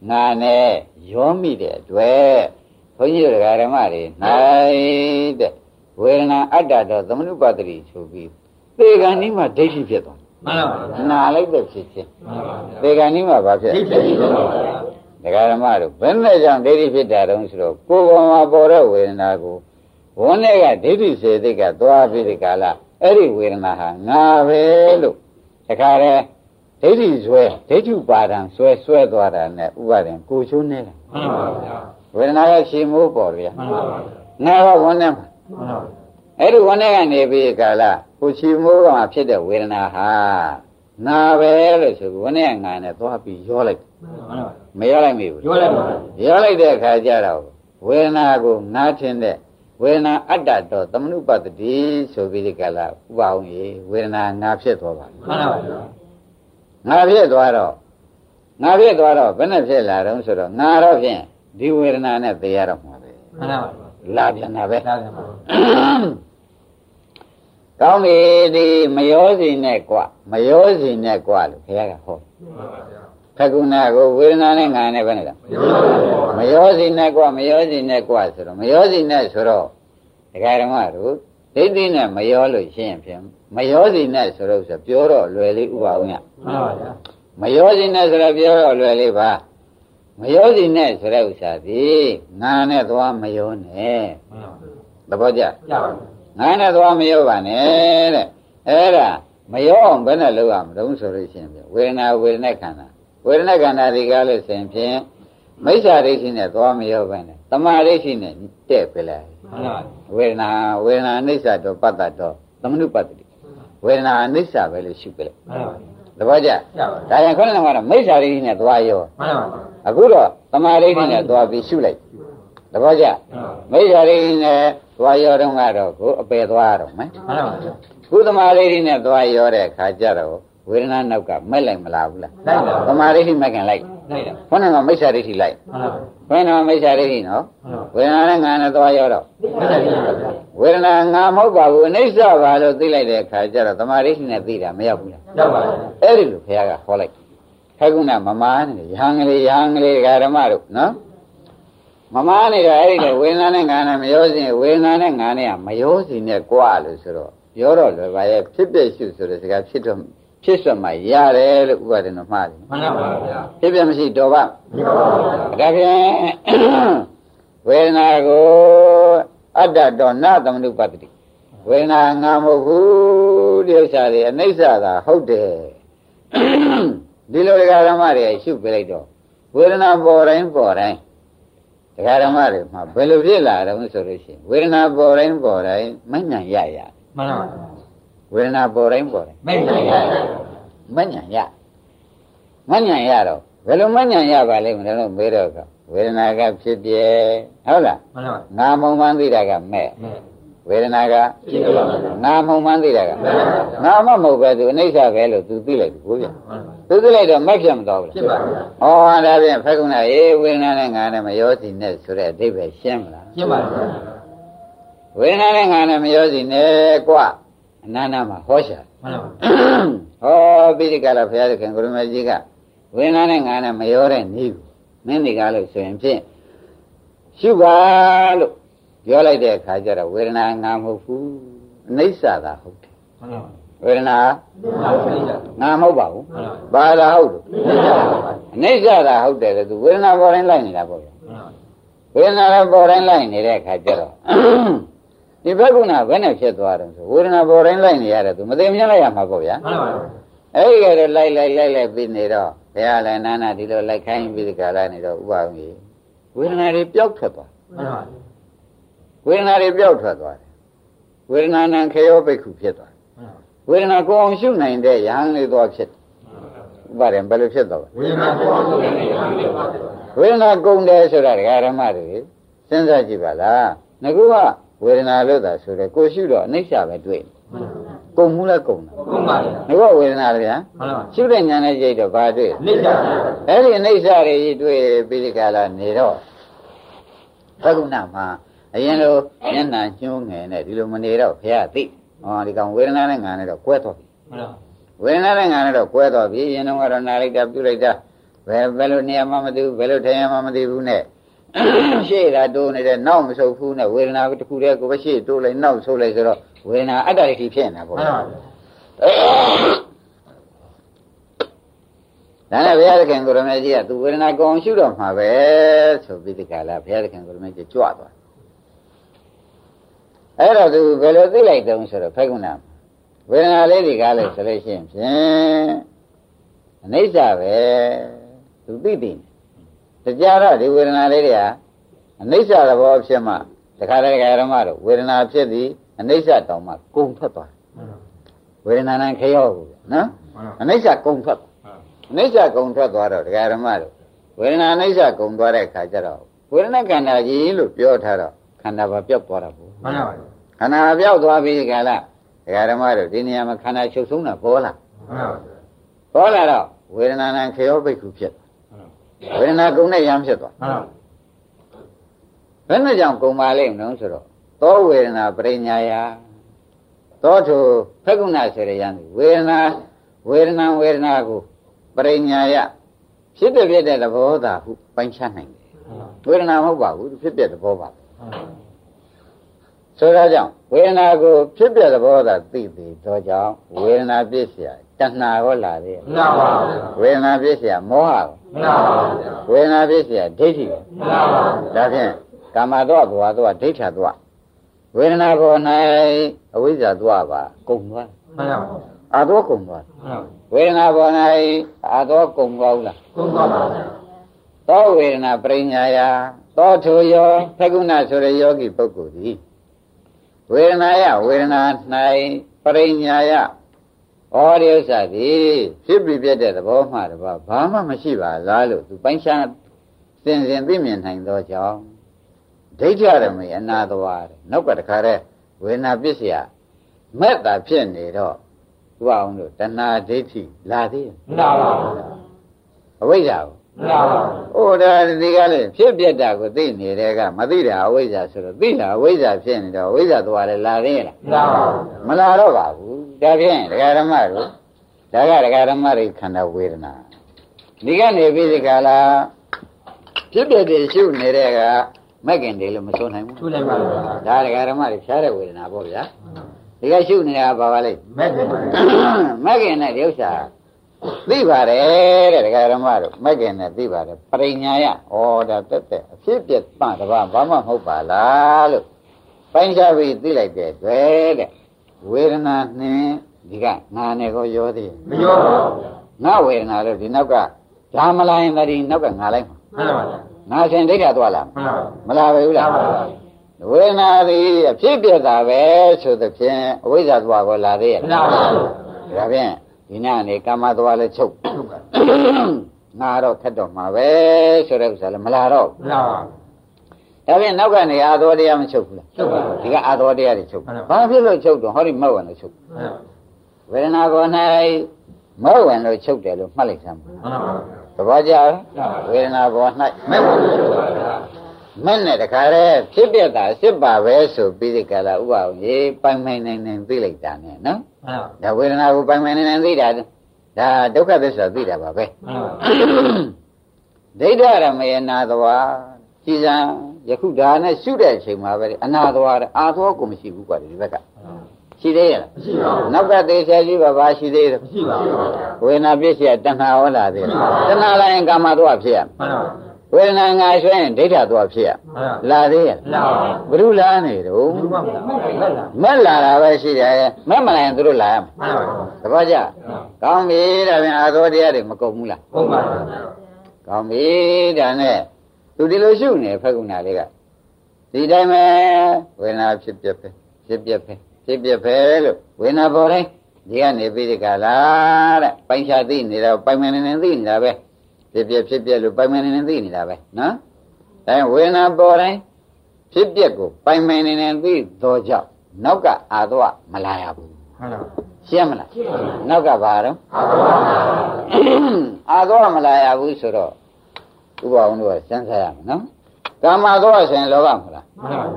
Speaker 2: ငါနဲ့ရောမိတဲ့အတွက်ဘုန်းကြီးတို့ဓမ္မတွေနိုင်တဲ့ဝေဒနာအတ္တတော့သမနုပတ္တိဆိုပြီးသေကံဤမှာဒိဋ္ဌိဖြစ်သွား
Speaker 3: မှန်ပါဗျာ
Speaker 2: နာလိုက်တဲ့ဖြစ်ချင်းမှန်ပါဗျာသေကံဤမှာဘာဖြစ်
Speaker 3: ဒိဋ္ဌိဖြစ်ပါဗျာ
Speaker 2: ဒကာဓမ္မတို့ဘယ်နဲ့ကြောင့်ဒိဋ္ဌိဖြစ်တာတုံးဆိုတော့ကိုယ်ပေါ်မှာပေါ်တဲ့ဝေဒနာကိုဝန်းထဲကဒိဋ္ဌိစေတိတ်ကသွားပြီးဒီကာလအဲ့ဒီဝေဒနာဟာငါပဲလို့တခါတည်းဒိဋ္ဌိဆွဲဒိဋ္ဌုပါဒံဆွဲဆွဲသွားတာနဲ့ဥပါဒံကိုချိုးနေတာ
Speaker 3: မှန်ပါဗျာ
Speaker 2: ဝေဒနာကရှည်မိုးပေါ်ဗျာ
Speaker 3: မှန်ပါဗျာ
Speaker 2: ငါကဝန်းထဲမှာမှန်ပါအဲ့ဒီဝန်းထဲကနေပြီးကာလကိုချီမိုးကဖြစ်တဲ့ဝေဒနာဟာနာပဲလို့ဆိုဝန်းထဲကငါနဲ့သွားပြီးရောလိုက် မရောလိုက်မိဘူး
Speaker 3: ရောလိုက်ပါ
Speaker 2: ရောလိုက်တဲ့အခါကျတော့ဝေဒနာကိုငါထင်တဲ့ဝေဒနာအတ္တတော့သမနုပတ္တိဆိုပြီးဒီကလာဥပအောင်ရေဝေဒနာငါဖြစ်သွားပါ
Speaker 3: မှန်ပါဗျာ
Speaker 2: ငါဖြစ်သွားတော့ငါဖြစ်သွားတော့ဘယ်နဲ့ဖြစ်လာတော့ဆိုတော့ငါတော့ဖြင့်ဒီဝေဒနာနဲ့သိရတော့မှာပဲ
Speaker 3: မှန်ပါဗျာ
Speaker 2: လာပြန်တာပဲ
Speaker 3: လာပြန်ပါ
Speaker 2: ကောင်းပြီဒီမရောစီနဲ့กว่าမရောစီနဲ့กว่าလို့ခင်ဗျားကဟော ဖကုဏကိုဝေဒနာနဲ့ငါနဲ့ပဲနဲ့လားမရောစီနဲ့กว่าမရောစီနဲ့กว่าဆိုတော့မရောစီနဲ့ဆိုတော့ဒကာဓမ္မတို့ဒိဋ္ဌိနဲ့မရောလို့ရှင်းဖြင့်မရောစီနဲ့ဆိုတော့ဆိုပြောတော့လွယ်လေးဥပါအောင်ရ
Speaker 3: မှန်ပါဗျာ
Speaker 2: မရောစီနဲ့ဆိုတော့ပြောတော့လွယ်လေးပါမရောစီနဲ့ဆိုတဲ့ဥစ္စာဒီငါနဲ့သွားမရောနဲ့သဘောကျ
Speaker 3: ကျပါ
Speaker 2: ငါနဲ့သွားမရောပါနဲ့တဲ့အဲ့ဒါမရောအောင်ဘယ်နဲ့လုပ်ရမလို့ဆိုလို့ရှိရင်ဝေဒနာဝေဒနာခန္ဓာ ဝေဒနာခန္ဓာတွေကလို့ဆိုရင်ဖြင့်မိစ္ဆာဒိဋ္ဌိနဲ့သွားမရောပဲနဲ့တမာဒိဋ္ဌိနဲ့တဲ့ပြလိုက်ဝေဒနာဝေဒနာအနိစ္စတော့ပတ္တတော့သမနုပတ္တိဝေဒနာအနိစ္စပဲလို့ရှုပြလိုက်တပည့်ကြဒါရင်ခေါင်းကတော့မိစ္ဆာဒိဋ္ဌိနဲ့သွားရောအခုတော့တမာဒိဋ္ဌိနဲ့သွားပြီးရှုလိုက်တပည့်ကြမိစ္ဆာဒိဋ္ဌိနဲ့သွားရောတော့ကတော့ကိုအပယ်သွားရတော့မယ်ခုတမာဒိဋ္ဌိနဲ့သွားရောတဲ့အခါကျတော့ ဝေဒနာနောက်ကမဲ့လိုက်မလားဘူးလား
Speaker 3: လိုက်ပါ
Speaker 2: သမာဓိရှိမဲ့ခင်လိုက်
Speaker 3: လိုက်တာ
Speaker 2: ခေါင်းကမိစ္ဆာဒိဋ္ဌိလိုက်
Speaker 3: မှန်ပါ
Speaker 2: ဘယ်နာမိစ္ဆာဒိဋ္ဌိနော်
Speaker 3: မှန်ပါ
Speaker 2: ဝေဒနာနဲ့ငါနဲ့သွားရောတော့
Speaker 3: မဆက်ပြပါဗျာ
Speaker 2: ဝေဒနာငါမဟုတ်ပါဘူးအနိစ္စပါလို့သိလိုက်တဲ့အခါကျတော့သမာဓိရှိနဲ့သိတာမရောက်ဘူးလား
Speaker 3: ရောက်ပါဗျာ
Speaker 2: အဲ့ဒီလိုဘုရားကဟောလိုက်ခကုဏမမားနေရဟန်းကလေးရဟန်းကလေးဓမ္မတို့နော်မမားနေတော့အဲ့ဒီလိုဝေဒနာနဲ့ငါနဲ့မရောစင်ဝေဒနာနဲ့ငါနဲ့ကမရောစင်နဲ့ကြွားလို့ဆိုတော့ရောတော့လွယ်ပါရဲ့ဖြစ်ပြရှုဆိုတဲ့စကားဖြစ်တော့ ဖြစ်ဆွတ်မှရတယ်လို့ဥပဒေတော်မှားတယ်
Speaker 3: မှန်ပါဗျာ
Speaker 2: ဖြစ်ပြမရှိတော့ပါ
Speaker 3: မှန်ပါဗျာ
Speaker 2: ဒါဖြင့်ဝေဒနာကိုအတ္တတော်နသမနုပတ္တိဝေဒနာငါမဟုတ်ဘူးဒီဥစ္စာတွေအနိစ္စသာဟုတ်တယ်ဒီလိုဒကာဓမ္မတွေရှုပြလိုက်တော့ဝေဒနာပေါ်တိုင်းပေါ်တိုင်းဒကာဓမ္မတွေမှာဘယ်လိုဖြစ်လာတယ်ဆိုလို့ရှိရင်ဝေဒနာပေါ်တိုင်းပေါ်တိုင်းမဉ္ဇဏ်ရရ
Speaker 3: မှန်ပါဗျာ
Speaker 2: ဝေဒနာပေါ်တိုင်းပေါ်တိုင်း
Speaker 3: မိတ်နိုင်ရ
Speaker 2: မဉ္ဇဏ်ရမဉ္ဇဏ်ရတော့ဘယ်လိုမဉ္ဇဏ်ရပါလိမ့်မလဲလို့မေးတော့ကဝေဒနာကဖြစ်ပြဲဟုတ်လား
Speaker 3: မှန်ပါ
Speaker 2: ငါမုံမှန်းသိတာကမဲ့
Speaker 3: မဲ့
Speaker 2: ဝေဒနာက
Speaker 3: ဖြစ်တော့ပါဗျာ
Speaker 2: ငါမုံမှန်းသိတာကငါမမဟုတ်ပဲသူအနိစ္စပဲလို့သူသိလိုက်ပြီကိုဗျ
Speaker 3: မှန်ပါ
Speaker 2: သူသိလိုက်တော့မက်ဖြစ်မတော်ဘူး
Speaker 3: ဖြစ်ပါဗျာ
Speaker 2: ဩဒါဖြင့်ဖက်ကုဏအေးဝေဒနာနဲ့ငါနဲ့မရောစီနဲ့ဆိုတဲ့အဓိပ္ပာယ်ရှင်းမလား
Speaker 3: ဖြစ်ပါဗျာ
Speaker 2: ဝေဒနာနဲ့ငါနဲ့မရောစီနဲ့ကွ အနန္တမှာဟောရှာ
Speaker 3: မှန်ပါ
Speaker 2: ဟောပိဋကလာဘုရားသခင်ကိုရမကြီးကဝေဒနာနဲ့ငါနဲ့မရောတဲ့နေဘူးမင်းဒီကားလို့ဆိုရင်ဖြင့်ရှုပါလို့ပြောလိုက်တဲ့အခါကျတော့ဝေဒနာငါမဟုတ်ဘူးအနိစ္စသာဟုတ်တယ်
Speaker 3: မှန်ပါ
Speaker 2: ဝေဒနာ
Speaker 3: မှန်ပါဗျာ
Speaker 2: ငါမဟုတ်ပါဘူး
Speaker 3: မှန်ပါ
Speaker 2: ဘာသာဟုတ်လို့
Speaker 3: ဖြစ်ပါဗျာ
Speaker 2: အနိစ္စသာဟုတ်တယ်လေသူဝေဒနာပေါ်တိုင်းလိုက်နေတာပေါ့ဗျာ
Speaker 3: မှန်ပါ
Speaker 2: ဝေဒနာလည်းပေါ်တိုင်းလိုက်နေတဲ့အခါကျတော့ ဒီဘက်ကဘယ်နဲ့ဖြစ်သွားတယ်ဆိုဝေဒနာပေါ်တိုင်းလိုက်နေရတယ်သူမသိမြင်လိုက်ရမှာပေါ့ဗျာ
Speaker 3: မှန်ပါ
Speaker 2: အဲ့ဒီကတော့လိုက်လိုက်လိုက်လိုက်ပြီးနေတော့ဘုရားလည်းနာနာဒီလိုလိုက်ခိုင်းပြီးဒီကလာနေတော့ဥပအောင်ကြီးဝေဒနာတွေပျောက်ထွက်သွား
Speaker 3: မှန်ပါ
Speaker 2: ဝေဒနာတွေပျောက်ထွက်သွားတယ်ဝေဒနာနံခေယောပိက္ခုဖြစ်သွား
Speaker 3: မှန်ပါ
Speaker 2: ဝေဒနာကိုအောင်ရှုနိုင်တဲ့ယဟန်လေးသွားဖြစ်ဥပါရင်ဘယ်လိုဖြစ်သွားလဲ
Speaker 3: ဝိညာဉ်ပေါ်လို့လည်းဖြစ်ပါဗျာ
Speaker 2: ဝေဒနာကုန်တယ်ဆိုတာဒကာဓမ္မတွေစဉ်းစားကြည့်ပါလားငကူက ဝေဒနာလို့သာဆိုတယ်ကိုရှုတော့အနိစ္စပဲတွေ့
Speaker 3: မှန်ပါ
Speaker 2: ကုန်မှုလဲကုန်တာ
Speaker 3: ဟုတ်ပါဗျာ
Speaker 2: ငကူကဝေဒနာလေဗျာ
Speaker 3: မှန်ပါ
Speaker 2: ရှုတဲ့ညာနဲ့ကြိတ်တော့ဘာတွေ့
Speaker 3: လိစ္ဆာပါ
Speaker 2: အဲ့ဒီအနိစ္စတွေကြီးတွေ့ပြီးဒီကလာနေတော့သက္ကုဏမှာအရင်လိုမျက်နှာညှိုးငယ်နဲ့ဒီလိုမနေတော့ဘုရားသိဟောဒီကောင်ဝေဒနာနဲ့ငါနဲ့တော့ကွဲသွားပြီ
Speaker 3: မှန်ပါ
Speaker 2: ဝေဒနာနဲ့ငါနဲ့တော့ကွဲသွားပြီရင်တော့ကတော့နာလိုက်တာပြုလိုက်တာဘယ်ဘယ်လိုနေရာမှမသိဘူးဘယ်လိုထိုင်ရမှမသိဘူးနဲ့ ရှေ့တာတိုးနေတဲ့နောက်မဆုပ်ဘူးနဲ့ဝေဒနာတစ်ခုတည်းကိုပဲရှေ့တိုးလိုက်နောက်ဆုပ်လိုက်ဆိုတော့ဝေဒနာအတ္တတိဖြစ်နေတာပေါ့
Speaker 3: မှန်ပါ
Speaker 2: ဒါနဲ့ဘုရားသခင်ကိုရမေကြီးကသူဝေဒနာကောင်းရှုတော့မှာပဲဆိုပြီးဒီကလာဘုရားသခင်ကိုရမေကြီးကြွသွားအဲ့တော့သူဘယ်လိုသိလိုက်တုံးဆိုတော့ဖက်ကုဏဝေဒနာလေးတွေကလည်းဆိုလို့ရှိရင်ဖြင့်အနိစ္စပဲသူသိသိနေ တရားတော့ဒီဝေဒနာလေးတွေဟာအနိစ္စသဘောဖြစ်မှတခါတည်းကရမတော့ဝေဒနာဖြစ်သည်အနိစ္စတောင်မှကုန်ထွက်သွားဝေဒနာနဲ့ခရောဘူးနော်အနိစ္စကုန်ထွက်အနိစ္စကုံထွက်သွားတော့ဒကာရမတို့ဝေဒနာအနိစ္စကုံသွားတဲ့အခါကျတော့ဝေဒနာခန္ဓာကြီးလို့ပြောထားတော့ခန္ဓာဘာပြောက်သွားတာဘူး
Speaker 3: မှန်ပါ
Speaker 2: ခန္ဓာဘာပြောက်သွားပြီခါလားဒကာရမတို့ဒီနေရာမှာခန္ဓာချုပ်ဆုံးတာပေါ်လာ
Speaker 3: မှန်ပါ
Speaker 2: ပေါ်လာတော့ဝေဒနာနဲ့ခေယောပိတ်ခုဖြစ် ဝေဒနာကုံတဲ့ယံဖြစ်သွား
Speaker 3: မှန်
Speaker 2: ဘယ်နဲ့ကြောင့်ကုံပါလိမ့်မလို့ဆိုတော့သောဝေဒနာပရိညာယသောထုဖကုဏဆိုတဲ့ယံဝေဒနာဝေဒနာဝေဒနာကိုပရိညာယဖြစ်တဲ့ဖြစ်တဲ့သဘောသာဟုပိုင်းခြားနိုင်တယ်ဝေဒနာမဟုတ်ပါဘူးဖြစ်တဲ့သဘောပါဆိုတော့ကြောင့်ဝေဒနာကိုဖြစ်တဲ့သဘောသာသိပြီးတော့ကြောင့်ဝေဒနာပြည့်စရာ တဏှာဟောလာတယ်
Speaker 3: မှန်ပါ
Speaker 2: ဝေဒနာပြည့်เสียမောဟကို
Speaker 3: မှန်ပါ
Speaker 2: ဝေဒနာပြည့်เสียဒိဋ္ဌိကို
Speaker 3: မှန်ပါ
Speaker 2: ဒါဖြင့်ကာမတော့ဘဝတော့ဒိဋ္ဌာတော့ဝေဒနာပေါ်၌အဝိဇ္ဇာတော့ပါကုန်သွား
Speaker 3: မှန်ပါ
Speaker 2: အာတော့ကုန်သွား
Speaker 3: မှန်ပါ
Speaker 2: ဝေဒနာပေါ်၌အာတော့ကုန်သွားဘူးလား
Speaker 3: ကုန်းသွားပါ
Speaker 2: သောဝေဒနာပရိညာယသောထိုယောသက္ကုဏဆိုတဲ့ယောဂီပုဂ္ဂိုလ်သည်ဝေဒနာယဝေဒနာ၌ပရိညာယ ဩဒီဥစ္စာသည်ဖြစ်ပြီးပြတဲ့သဘောမှတပါဘာမှမရှိပါလားလို့သူပိုင်းခြားစင်စင်သိမြင်နိုင်သောကြောင့်ဒိဋ္ဌရမေအနာသွားတယ်နောက်ကတခါတည်းဝေဒနာပစ္စယမဲ့တာဖြစ်နေတော့ဥပအောင်လို့တဏှာဒိဋ္ဌိလာသေးတယ်
Speaker 3: မှန်ပါ
Speaker 2: အဝိဇ္ဇာကို
Speaker 3: မှန်ပါ။
Speaker 2: ဟိုဒါဒီကလည်းဖြစ်ပြက်တာကိုသိနေတဲ့ကမသိတာအဝိဇ္ဇာဆိုတော့သိတာအဝိဇ္ဇာဖြစ်နေတော့အဝိဇ္ဇာသွားတယ်လာသေးလား
Speaker 3: မှန်ပါ။
Speaker 2: မလာတော့ပါဘူး။ ဒါဖြင့်ဒကာဓမ္မတို့ဒါကဒကာဓမ္မတွေခန္ဓာဝေဒနာဒီကနေပြီးဒီကလာဖြစ်ပြက်တယ်ရှုနေတဲ့ကမက်ကင်တယ်လို့မဆိုနိုင်ဘူး
Speaker 3: ထူလိုက်ပါလား။
Speaker 2: ဒါဒကာဓမ္မတွေဖြားတဲ့ဝေဒနာပေါ့ဗျာ။ဒီကရှုနေတာဘာပါလဲ
Speaker 3: မဲ့တယ်
Speaker 2: မက်ကင်နဲ့ဒီဥစ္စာသိပါတယ်တဲ့ဒကာရမတို့မက်ကင်နဲ့သိပါတယ်ပရိညာယဩဒါတက်တက်အဖြစ်ပြက်ပတဘာဘာမှမဟုတ်ပါလားလို့ပိုင်းခြားပြီးသိလိုက်တဲ့တွေ့တဲ့ ဝေဒနာနှင်းဒီကငါနဲ့ကိုရောသေး
Speaker 3: မရောပါဘူး
Speaker 2: ငါဝေဒနာလို့ဒီနောက်ကဓာမလာရင်တည်းနောက်ကငါလိုက်မှာ
Speaker 3: မှန်ပါပါ
Speaker 2: ငါရှင်ဒိဋ္ဌသွားလာ
Speaker 3: မှန်ပါပါ
Speaker 2: မလာပဲဘူးလားဝေဒနာသည်အဖြစ်ပြက်တာပဲဆိုသဖြင့်အဝိဇ္ဇာသွားကိုလာသေးရဲ့
Speaker 3: မှန်ပါပါ
Speaker 2: ဒါဖြင့်ဒီနေ့ကနေကာမသွားလဲချုပ်
Speaker 3: ထုတ်ပါ
Speaker 2: ငါတော့ထက်တော့မှာပဲဆိုတဲ့ဥစ္စာလည်းမလာတော့
Speaker 3: မှန်ပါပါ
Speaker 2: ဒါဖြင့်နောက်ကနေအာသောတရားမချုပ်ဘူးလား
Speaker 3: ချုပ်ပါ
Speaker 2: ဒီကအာသောတရားတွေချုပ်
Speaker 3: မှန်ပါ
Speaker 2: ဘာဖြစ်လို့ချုပ်တော့ဟောဒီမောက်ဝင်လို့ချုပ်
Speaker 3: မှန်ပါ
Speaker 2: ဝေဒနာကိုယ်၌မောက်ဝင်လို့ချုပ်တယ်လို့မှတ်လိုက်စမ်းပါ
Speaker 3: မှန်ပါ
Speaker 2: သဘောကျလားဝေဒနာဘော၌
Speaker 3: မဲ့ပါဘူးချုပ်ပါဗျာ
Speaker 2: မဲ့နဲ့တခါတည်းဖြစ်ပြတာစစ်ပါပဲဆိုပြီးဒီကလာဥပအောင်ကြီးပိုင်ပိုင်နိုင်နိုင်သိလိုက်တာနဲ့နော်
Speaker 3: မှန်ပါ
Speaker 2: ဒါဝေဒနာကိုပိုင်ပိုင်နိုင်နိုင်သိတာဒါဒုက္ခသစ္စာသိတာပါပဲ
Speaker 3: မှန်ပါ
Speaker 2: ဒိဋ္ဌရမေနာသွားကြည်စံ ယခုဒါနဲ့ရှုတဲ့အချိန်မှာပဲအနာသွားတယ်အာသောကိုမရှိဘူးကွာဒီဘက်ကရှိသေးရဲ့လား
Speaker 3: မရှိပါဘူး
Speaker 2: နောက်ကသေးချာရှိပါပါရှိသေးတယ်
Speaker 3: မရှိပါဘူး
Speaker 2: ဝေဒနာပြည့်စရာတဏှာဟောလာသေးတယ်တဏှာလာရင်ကာမသွားဖြစ်ရမယ်
Speaker 3: မှန်ပါ
Speaker 2: ဝေဒနာငါဆွဲရင်ဒိဋ္ဌသွားဖြစ်ရ
Speaker 3: မှန်ပါ
Speaker 2: လာသေးရဲ့
Speaker 3: လာပါ
Speaker 2: ဘုရုလာနေတော့
Speaker 3: ဘူးဘာမှမဟုတ်လား
Speaker 2: မက်လာတာပဲရှိတယ်မက်မလာရင်သူတို့လာရမယ်
Speaker 3: မှန်ပါ
Speaker 2: သဘောကျကောင်းပြီဒါပြန်အာသောတရားတွေမကုန်ဘူးလား
Speaker 3: ဟုတ်ပါ
Speaker 2: ကောင်းပြီဒါနဲ့ သူဒီလိုရှုနေဖက်ကုဏလေးကဒီတိုင်းပဲဝေဒနာဖြစ်ပြက်ပဲဖြစ်ပြက်ပဲဖြစ်ပြက်ပဲလို့ဝေဒနာပေါ်တိုင်းဒီကနေပြီးဒီကလာတဲ့ပိုင်ချသိနေတော့ပိုင်မနေနေသိနေတာပဲဖြစ်ပြက်ဖြစ်ပြက်လို့ပိုင်မနေနေသိနေတာပဲနော်ဒါဝေဒနာပေါ်တိုင်းဖြစ်ပြက်ကိုပိုင်မနေနေသိတော့ကြောင့်နောက်ကအာတော့မလာရဘူး
Speaker 3: မှန်ပါ
Speaker 2: ရှင်းမလားနောက်ကဘာတော့
Speaker 3: အာသောပါ
Speaker 2: အာသောမလာရဘူးဆိုတော့ ဥပအောင်တို့ကစမ်းစားရမယ်နော်ကာမသောဆိုရင်လောဘမလား
Speaker 3: မှန်ပါ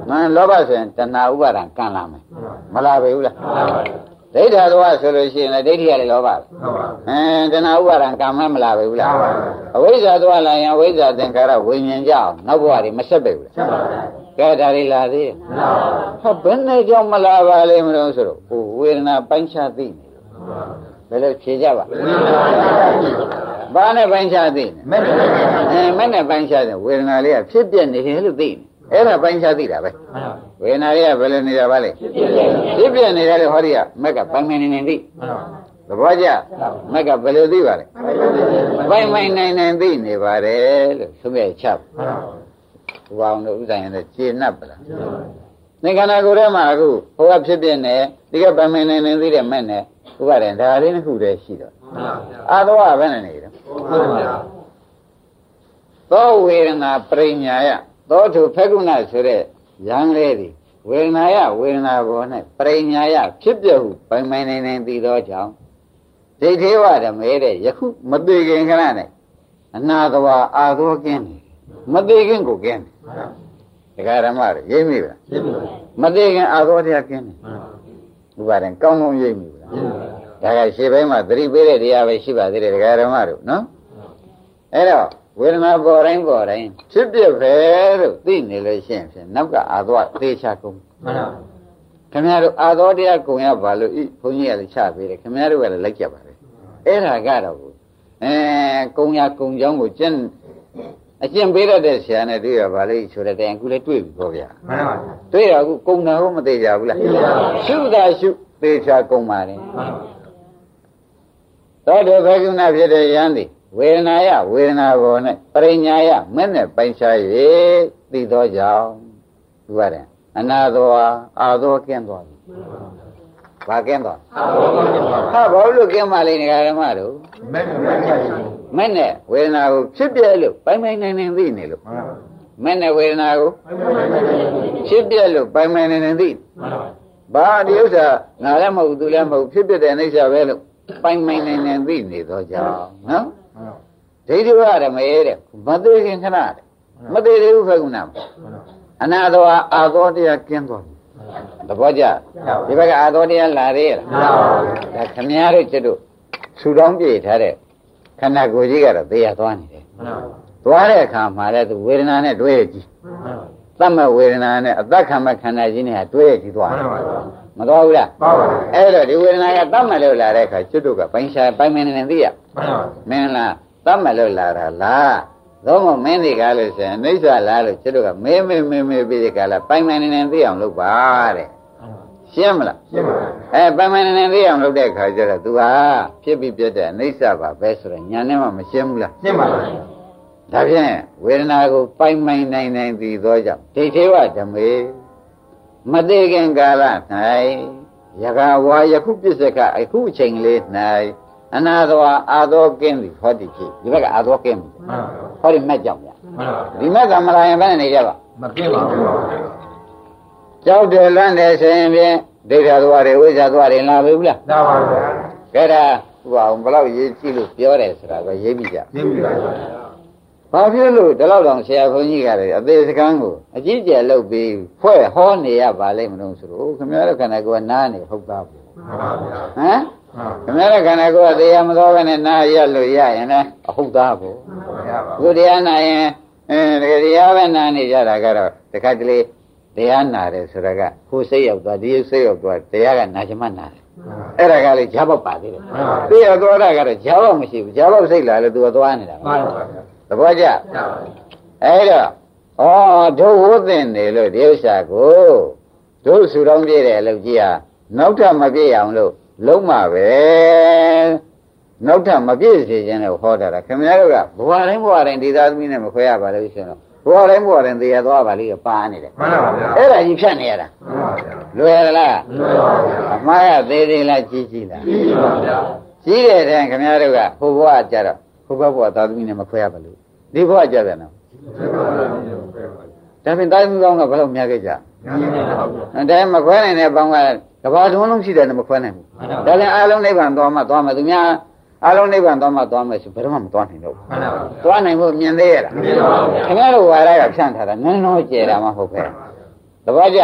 Speaker 2: မန်လောဘဆိုရင်တဏှာဥပါဒံကံလာမယ်မလာပဲဘူးလား
Speaker 3: မှန်ပါ
Speaker 2: ဒိဋ္ဌာသောဆိုလို့ရှိရင်လည်းဒိဋ္ဌိကလည်းလောဘပဲ
Speaker 3: ဟုတ်ပါ
Speaker 2: အင်းတဏှာဥပါဒံကံမမလာပဲဘူးလား
Speaker 3: မှန်ပါ
Speaker 2: အဝိဇ္ဇာသောလာရင်အဝိဇ္ဇာသင်္ခါရဝိညာဉ်ကြအောင်နောက်ဘဝတွေမဆက်ပဲဘူးလား
Speaker 3: ချက်ပါဗျာ
Speaker 2: ကဲဒါတွေလာသေးတယ်
Speaker 3: မှန်ပါ
Speaker 2: ဟာဘယ်နဲ့ကြောင့်မလာပါလိမ့်မလို့ဆိုတော့ဟိုဝေဒနာပိုင်းခြားသိနေလို့ဘယ်လိုဖြေကြပါ
Speaker 3: ဝိညာဉ်ပါ
Speaker 2: ဘာနဲ့ပိုင်းခြားသိနေ
Speaker 3: မဲ့တယ်
Speaker 2: အဲမဲ့နဲ့ပိုင်းခြားတယ်ဝေဒနာလေးကဖြစ်ပြနေတယ်လို့သိနေအဲ့ဒါပိုင်းခြားသိတာပဲ
Speaker 3: မှန်ပါ
Speaker 2: ဝေဒနာလေးကဘယ်လိုနေတာပါလဲဖြစ်ပြနေတယ်လို့ဟောဒီကမက်ကပိုင်းမနေနေသိ
Speaker 3: မှန်ပါ
Speaker 2: သဘောကျမက်ကဘယ်လိုသိပါလဲပိုင်းမနေနေသိနေပါတယ်လို့သုံးရချပ်
Speaker 3: မှန်ပါ
Speaker 2: ဘုရားအောင်တို့ဥဆိုင်ရတယ်ကျေနပ်ပလားသင်္ခါရကိုယ်ထဲမှာအခုဟိုကဖြစ်ပြနေဒီကပိုင်းမနေနေသိတဲ့မဲ့နဲ့ဥပါဒေဒါလေးတစ်ခုတည်းရှိတော့
Speaker 3: မှန်ပါ
Speaker 2: အာသောကဘယ်နဲ့နေတယ်
Speaker 3: ဟုတ်ပါ
Speaker 2: သောဝေဒနာပရိညာယသောထုဖက္ကုဏဆိုတဲ့ယံလေးဒီဝေဒနာယဝေဒနာဘော၌ပရိညာယဖြစ်ပြဟုပိုင်ပိုင်နိုင်နိုင်သိသောကြောင့်ဒိဋ္ဌိဝဓမေတဲ့ယခုမသေးခင်ခဏနဲ့အနာတဝါအာသောကင်းတယ်မသေးခင်ကိုကင်းတယ်ဒကာရမတွေရိပ်မိပါ
Speaker 3: ရှင်းပြီ
Speaker 2: မသေးခင်အာသောတရားကင်းတယ်
Speaker 3: မှန်ပါ
Speaker 2: ဥပါဒံကောင်းကောင်းရိပ်မိပါ
Speaker 3: ရှင်းပါ
Speaker 2: ဒါကရှေ့ပိုင်းမှာသတိပေးတဲ့တရားပဲရှိပါသေးတယ်ဒကာရမတို့နော်အဲ့တော့ဝေဒနာပေါ်တိုင်းပေါ်တိုင်းဖြစ်ပြပဲလို့သိနေလို့ရှိရင်ဖြင့်နောက်ကအာသောသေချာကုန်
Speaker 3: မှန်ပါ
Speaker 2: ခင်ဗျားတို့အာသောတရားကုံရပါလို့ဤဘုန်းကြီးကလည်းချပေးတယ်ခင်ဗျားတို့ကလည်းလိုက်ကြပါလေအဲ့ဒါကတော့အဲကုံရကုံကြောင်းကိုကျင့်အကျင့်ပေးရတဲ့ဆရာနဲ့တွေ့ရပါလိမ့်ဆိုတဲ့တိုင်အခုလည်းတွေ့ပြီပေါ့ဗျာ
Speaker 3: မှန်ပါ
Speaker 2: တွေ့ရအခုကုံတာကိုမသေးကြဘူးလားရှုတာရှုသေချာကုံပါလေ
Speaker 3: မှန်ပါ
Speaker 2: သောတောဘေကုဏဖြစ်တဲ့ယန္တိဝေဒနာယဝေဒနာဘောနဲ့ပရိညာယမဲ့နဲ့ပိုင်ခြား၍သိသောကြောင့်ဒီပါတယ်အနာသောအာသောကင်းသွားပြီဘာကင်းသွား
Speaker 3: အာသောပါ
Speaker 2: ဟာဘာလို့ကင်းပါလိမ့်နေဓမ္မတို့
Speaker 3: မဲ့မဲ့ချက်ရှိ
Speaker 2: မဲ့နဲ့ဝေဒနာကိုဖြစ်ပြလို့ပိုင်ပိုင်နိုင်နိုင်သိနေလို့
Speaker 3: မှန်ပါ
Speaker 2: မဲ့နဲ့ဝေဒနာကို
Speaker 3: မဲ့မဲ့ချက်ရှိ
Speaker 2: ဖြစ်ပြလို့ပိုင်ပိုင်နိုင်နိုင်သိ
Speaker 3: မှန်ပါ
Speaker 2: ဘာဒီဥစ္စာငါလည်းမဟုတ်သူလည်းမဟုတ်ဖြစ်ပြတဲ့အိဋ္ဌာပဲလို့ ပိုင်ပိုင်နိုင်နိုင်သိနေသောကြောင့်နော်
Speaker 3: မှန်ပါ
Speaker 2: ဒဒိဋ္ဌိဝရမေတဲ့မသေးခင်ခဏတဲ့မသေးသေးဘူးဖကုဏအနာတော်အာသောတရားကျင်းသွားပြီသဘောကျဒီဘက်ကအာသောတရားလာသေးလားဒါခမည်းတော်ကျွတ်တို့ဆူတောင်းပြေထားတဲ့ခန္ဓာကိုယ်ကြီးကတော့သေရသွားနေတယ်သွားတဲ့အခါမှာလည်းသူဝေဒနာနဲ့တွဲရကြည့်သတ်မဲ့ဝေဒနာနဲ့အသက်ခံမဲ့ခန္ဓာကြီးနဲ့တွဲရကြည့်သွားတယ် မတော်ဘူးလားအဲ့တော့ဒီဝေဒနာကသတ်မဲ့လို့လာတဲ့အခါကျွတ်တို့ကပိုင်းရှားပိုင်းမနေနေသိရမင်းလားသတ်မဲ့လို့လာတာလားသောမမင်းတွေကလို့ဆိုရင်အိဋ္ဌလားလို့ကျွတ်တို့ကမဲမဲမဲမဲပြီးဒီကလာပိုင်းမနေနေသိအောင်လုပ်ပါတဲ့ရှင်းမလားရှင်းပါအဲပိုင်ပိုင်နေနေသိအောင်လုပ်တဲ့အခါကျတော့ तू ဟာဖြစ်ပြီးပြတဲ့အိဋ္ဌပါပဲဆိုတော့ညာနဲ့မှမရှင်းဘူးလား
Speaker 3: ရှင်းပါပါ
Speaker 2: ဒါဖြင့်ဝေဒနာကိုပိုင်ပိုင်နိုင်နိုင်ပြီးသောကြောင့်ဒိဋ္ဌိဝဓမေ မသေးခင်ကာလ၌ယကဝါယခုပစ္စကအခုအချိန်လေး၌အနာသောအာသောကင်းသည်ဟောတိဖြစ်ဒီဘက်ကအာသောကင်းပြီဟောဒီမက်ကြောင့်ဗျာဒီမက်ကမလာရင်ဘယ်နဲ့နေကြပါ
Speaker 3: မကင်းပါဘူး
Speaker 2: ကြောက်တယ်လန့်တယ်ဆိုရင်ဖြင့်ဒိဋ္ဌာသွားတွေဝိဇ္ဇာသွားတွေလာပြီဘူးလား
Speaker 3: လာပါဗျာ
Speaker 2: ကဲဒါဥပအောင်ဘယ်လောက်ရေးကြည့်လို့ပြောတယ်ဆိုတာကိုရေးပြီးကြ
Speaker 3: ရေးပြီးပါ
Speaker 2: ဘာဖြစ်လို့ဒီလောက်တောင်ဆရာဘုန်းကြီးကလည်းအသေးစကန်းကိုအကြီးကျယ်လုပ်ပြီးဖွဲ့ဟောနေရပါလိမ့်မလို့ဆိုတော့ခင်ဗျားတို့ခန္ဓာကိုယ်ကနားနေဟုတ်သားဘူး
Speaker 3: မှန်ပါဗျာ
Speaker 2: ဟမ်ခင်ဗျားတို့ခန္ဓာကိုယ်ကတရားမတော်ဘဲနဲ့နားရလို့ရရင်လည်းအဟုတ်သားဘူးဘုရားနာရင်အဲတရားပဲနားနေကြတာကတော့တခါတလေတရားနာတယ်ဆိုတာကဟိုစိတ်ရောက်သွားဒီစိတ်ရောက်သွားတရားကနာချင်မှနာတယ်အဲ့ဒါကလေဈာပေါက်ပါသေးတယ်သိရသွားတာကတော့ဈာပေါက်မရှိဘူးဈာပေါက်စိတ်လာလေသူကသွားနေတာ
Speaker 3: မှန်ပါဗျာ
Speaker 2: သဘောကျအဲ့တော့ဩဒုဝုသင်နေလို့ဒီဥစ္စာကိုဒုဆူတောင်းပြည့်တယ်လို့ကြည့်ရနောက်ထပ်မပြည့်အောင်လို့လုံးမပဲနောက်ထပ်မပြည့်စေခြင်းလို့ဟောတာခင်ဗျားတို့ကဘဝတိုင်းဘဝတိုင်းဒီသားသမီးနဲ့မခွဲရပါလို့ဆိုတော့ဘဝတိုင်းဘဝတိုင်းတရားသွားပါလိမ့်ပါနေတယ်
Speaker 3: မှန်ပါဗျာ
Speaker 2: အဲ့ဒါကြီးဖြတ်နေရတာ
Speaker 3: မှန်ပါဗျာ
Speaker 2: လွယ်ရလား
Speaker 3: လွယ်ပါဗျာ
Speaker 2: အမှားကသေးသေးလားကြီးကြီးလား
Speaker 3: ကြီးပါဗျာ
Speaker 2: ကြီးတဲ့တည်းခင်ဗျားတို့ကဟိုဘဝကြတော့ဟိုဘဝသာသမီနဲ့မခွဲရပါလို့ ဒီဘဝကြတယ်နော်ဒါဖြင့်တာသမီကောင်းကဘယ်လိုများခဲ့ကြဒါမခွဲနိုင်တဲ့ဘောင်းကကဘာတွန်းလုံးရှိတယ်နဲ့မခွဲနိုင်ဘူးဒါလည်းအလုံးနိဗ္ဗာန်သွားမှသွားမှသူများအလုံးနိဗ္ဗာန်သွားမှသွားမယ်ဆိုဘယ်တော့မှမသွားနိုင်တော့ဘူးသွားနိုင်ဖို့မြင်သေးရလားခင်ဗျားတို့ဝါရကဖြန့်ထားတာနန်းတော့ကျဲတာမှဟုတ်ပဲသဘောကျ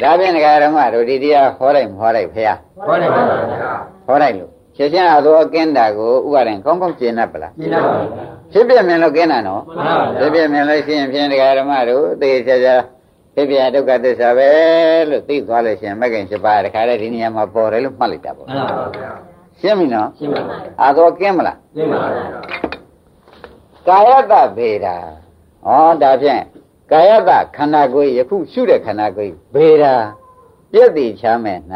Speaker 2: ဒါဖြင့်ဒကာရမတို့ဒီတရားဟောလိုက်မဟောလိုက်ဖေ
Speaker 3: ဟောလိုက်ပါဗျာ
Speaker 2: ဟောလိုက်လို့ ချက်ချင်းအသောကင်းတာကိုဥပါရင်ကောင်းကောင်းကျင့်တတ်ပလား
Speaker 3: ကျင့်တတ်ပါဗျာ
Speaker 2: ဖြစ်ပြမြင်လို့ကင်းတာနော်ဖြစ်ပြမြင်လို့ရှိရင်ဖြင့်ဒကာရမတို့သေချာချာဖြစ်ပြဒုက္ခသစ္စာပဲလို့သိသွားလို့ရှိရင်မဂ္ဂင်7ပါးတခါတည်းဒီနေရာမှာပေါ်တယ်လို့မှတ်လိုက်တာပေါ့
Speaker 3: မှန်ပါဗျာ
Speaker 2: ရှင်းပြီနော်
Speaker 3: ရှင်းပါပြီ
Speaker 2: အာသောကင်းမလား
Speaker 3: ရှင်းပါပြီ
Speaker 2: ကာယတဗေဒာဩဒါဖြင့်ကာယတခန္ဓာကိုယ်ယခုရှုတဲ့ခန္ဓာကိုယ်ဗေဒာပြည့်တည်ချမ်းမဲ့၌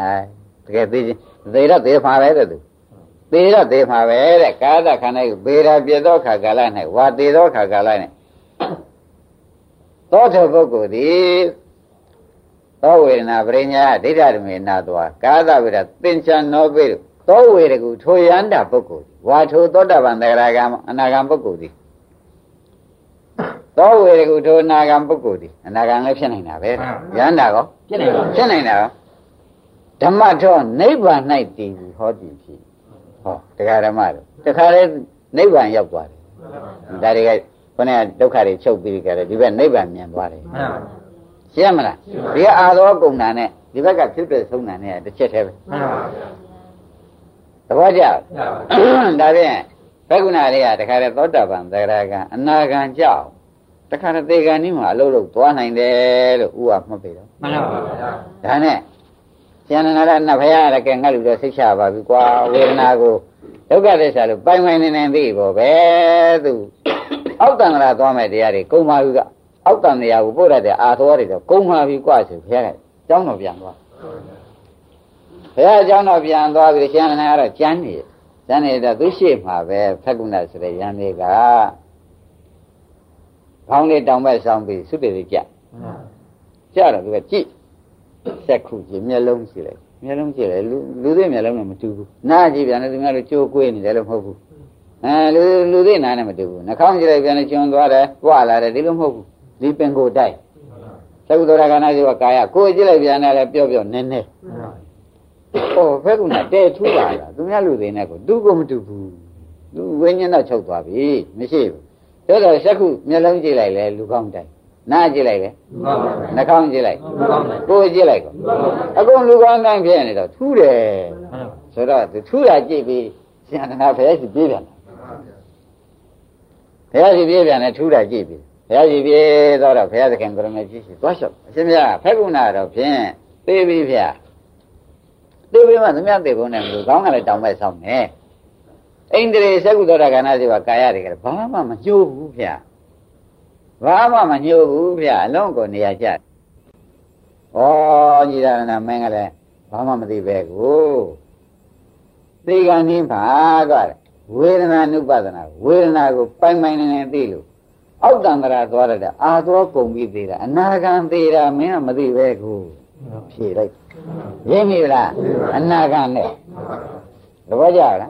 Speaker 2: တကယ်သိချင်းသေရသေမှာပဲတဲ့သူ သေရသေမှာပဲတဲ့ကာယတခန္ဓာကိုဗေဒာပြည့်သောခါကာလ၌ဝါသေသောခါကာလ၌သောထောပုဂ္ဂိုလ်သည်သောဝေဒနာပရိညာဒိဋ္ဌဓမေနာသွားကာသဝေဒသင်္ချာနောပိသောဝေဒကုထိုယန္တာပုဂ္ဂိုလ်ဝါထိုသောတပန်တဂရကံအနာဂံပုဂ္ဂိုလ်သည်သောဝေဒကုထိုအနာဂံပုဂ္ဂိုလ်သည်အနာဂံလည်းဖြစ်နိုင်တာပဲယန္တာကော
Speaker 3: ဖြစ်နိုင်ပါ
Speaker 2: ဖြစ်နိုင်တာကောဓမ္မထောနိဗ္ဗာန်၌တည်ဟောတည်ဖြစ် ဟောတရားဓမ္မတို့တခါလေနိဗ္ဗာန်ရောက်သွားတယ်ဒါတွေကခေါင်းကဒုက္ခတွေချုပ်ပြီးကြတယ်ဒီဘက်နိဗ္ဗာန်မြင်သွားတယ်
Speaker 3: မှန်ပါ
Speaker 2: ရှင်းမလားဒီအာသောကုန်တာနဲ့ဒီဘက်ကဖြစ်တဲ့ဆုံးတာနဲ့တစ်ချက်တည်းပဲ
Speaker 3: မှန်ပါဗျာ
Speaker 2: သဘောကျဒါဖြင့်ဘက္ကုဏလေးကတခါတည်းသောတာပန်သရဂံအနာဂံကြောက်တခါတည်းသေဂန်นี้မှာအလုပ်လုပ်သွားနိုင်တယ်လို့ဥပမှတ်ပြီတော့
Speaker 3: မှန်ပါဗျာ
Speaker 2: ဒါနဲ့ ကျန်နာရနဖယားရကဲငါလူတော့စိတ်ချပါပြီကွာဝေဒနာကိုဒုက္ခသစ္စာလို့ပိုင်ပိုင်နေနေသိပေါ့ပဲသူအောက်တန်္ဍရာသွားမဲ့တရားတွေကုံပါပြီကအောက်တန်တရားကိုပို့ရတဲ့အာသောတွေတော့ကုံပါပြီကွာဆိုဘုရားကကျောင်းတော်ပြန်သွားဘုရားကျောင်းတော်ပြန်သွားပြီးရှင်းနေရတော့ကျမ်းနေကျမ်းနေတော့သူရှိမှပဲဖက်ကုဏဆိုတဲ့ယန္တွေကခေါင်းလေးတောင်ဘက်ဆောင်ပြီးသုတေတိကြကြတော့သူကကြည့် ဆက်ခုကြည့်မျက်လုံးရှိလိုက်မျက်လုံးကြည့်လိုက်လူလူသေးမျက်လုံးနဲ့မတူဘူးနားကြည့်ပြန်တယ်သူများတို့ကြိုးကွေးနေတယ်လို့မဟုတ်ဘူးအဲလူလူသေးနားနဲ့မတူဘူးနှာခေါင်းကြည့်လိုက်ပြန်တယ်ကျွန်းသွားတယ်ပွာလာတယ်ဒီလိုမဟုတ်ဘူးဒီပင်ကိုတိုက်သကုသောရကနာစီဝကာယကိုကြည့်လိုက်ပြန်တယ်လည်းပြော့ပြော့နည်းနည်းဟောဘက်ကတဲထူးပါလားသူများလူတွေနဲ့ကိုသူကမတူဘူးသူဝိညာဉ်တော့ချုပ်သွားပြီမရှိဘူးဒါတော့စက္ခုမျက်လုံးကြည့်လိုက်လေလူကောင်းတိုင်း နားကြည့်လိုက်လေနှာခေါင်းကြည့်လိုက်ကိုယ်ကြည့်လိုက်ကောအကုန်လူကောင်းတိုင်းဖြစ်နေတော့ထူးတယ်ဆိုတော့သူထူးတာကြည့်ပြီးရှင်အနာဘုရားရှိပြေးပြန်ဘုရားရှိပြေးပြန်တယ်ထူးတာကြည့်ပြီးဘုရားရှိပြေးတော့ဘုရားသခင်ကိုရမေကြီးရှိသွားလျှောက်အရှင်မြတ်ဖက်ကုဏတော့ဖြင့်သိပြီဗျာသိပြီမှသူများသိဖို့နဲ့မလို့ကောင်းကလည်းတောင်းမဲ့ဆောင်နေဣန္ဒြေသကုသောတာကဏ္ဍစီပါကာယတွေကဘာမှမညှိုးဘူးဗျာ ဘာမှမညှိုးဘူးဗျာအလုံးကိုနေရာကျဩညီရဏမင်းကလည်းဘာမှမသိပဲကိုသေကံနည်းပါကွာဝေဒနာနုပဒနာဝေဒနာကိုပိုင်ပိုင်နေနေသိလို့အောက်တံ္ဍရာသွားရတဲ့အာသောကုန်ပြီးသေးတာအနာဂံသေးတာမင်းကမသိပဲကိုဖြေလိုက်ရင်းပြီလားအနာဂံနဲ့သဘောကျလား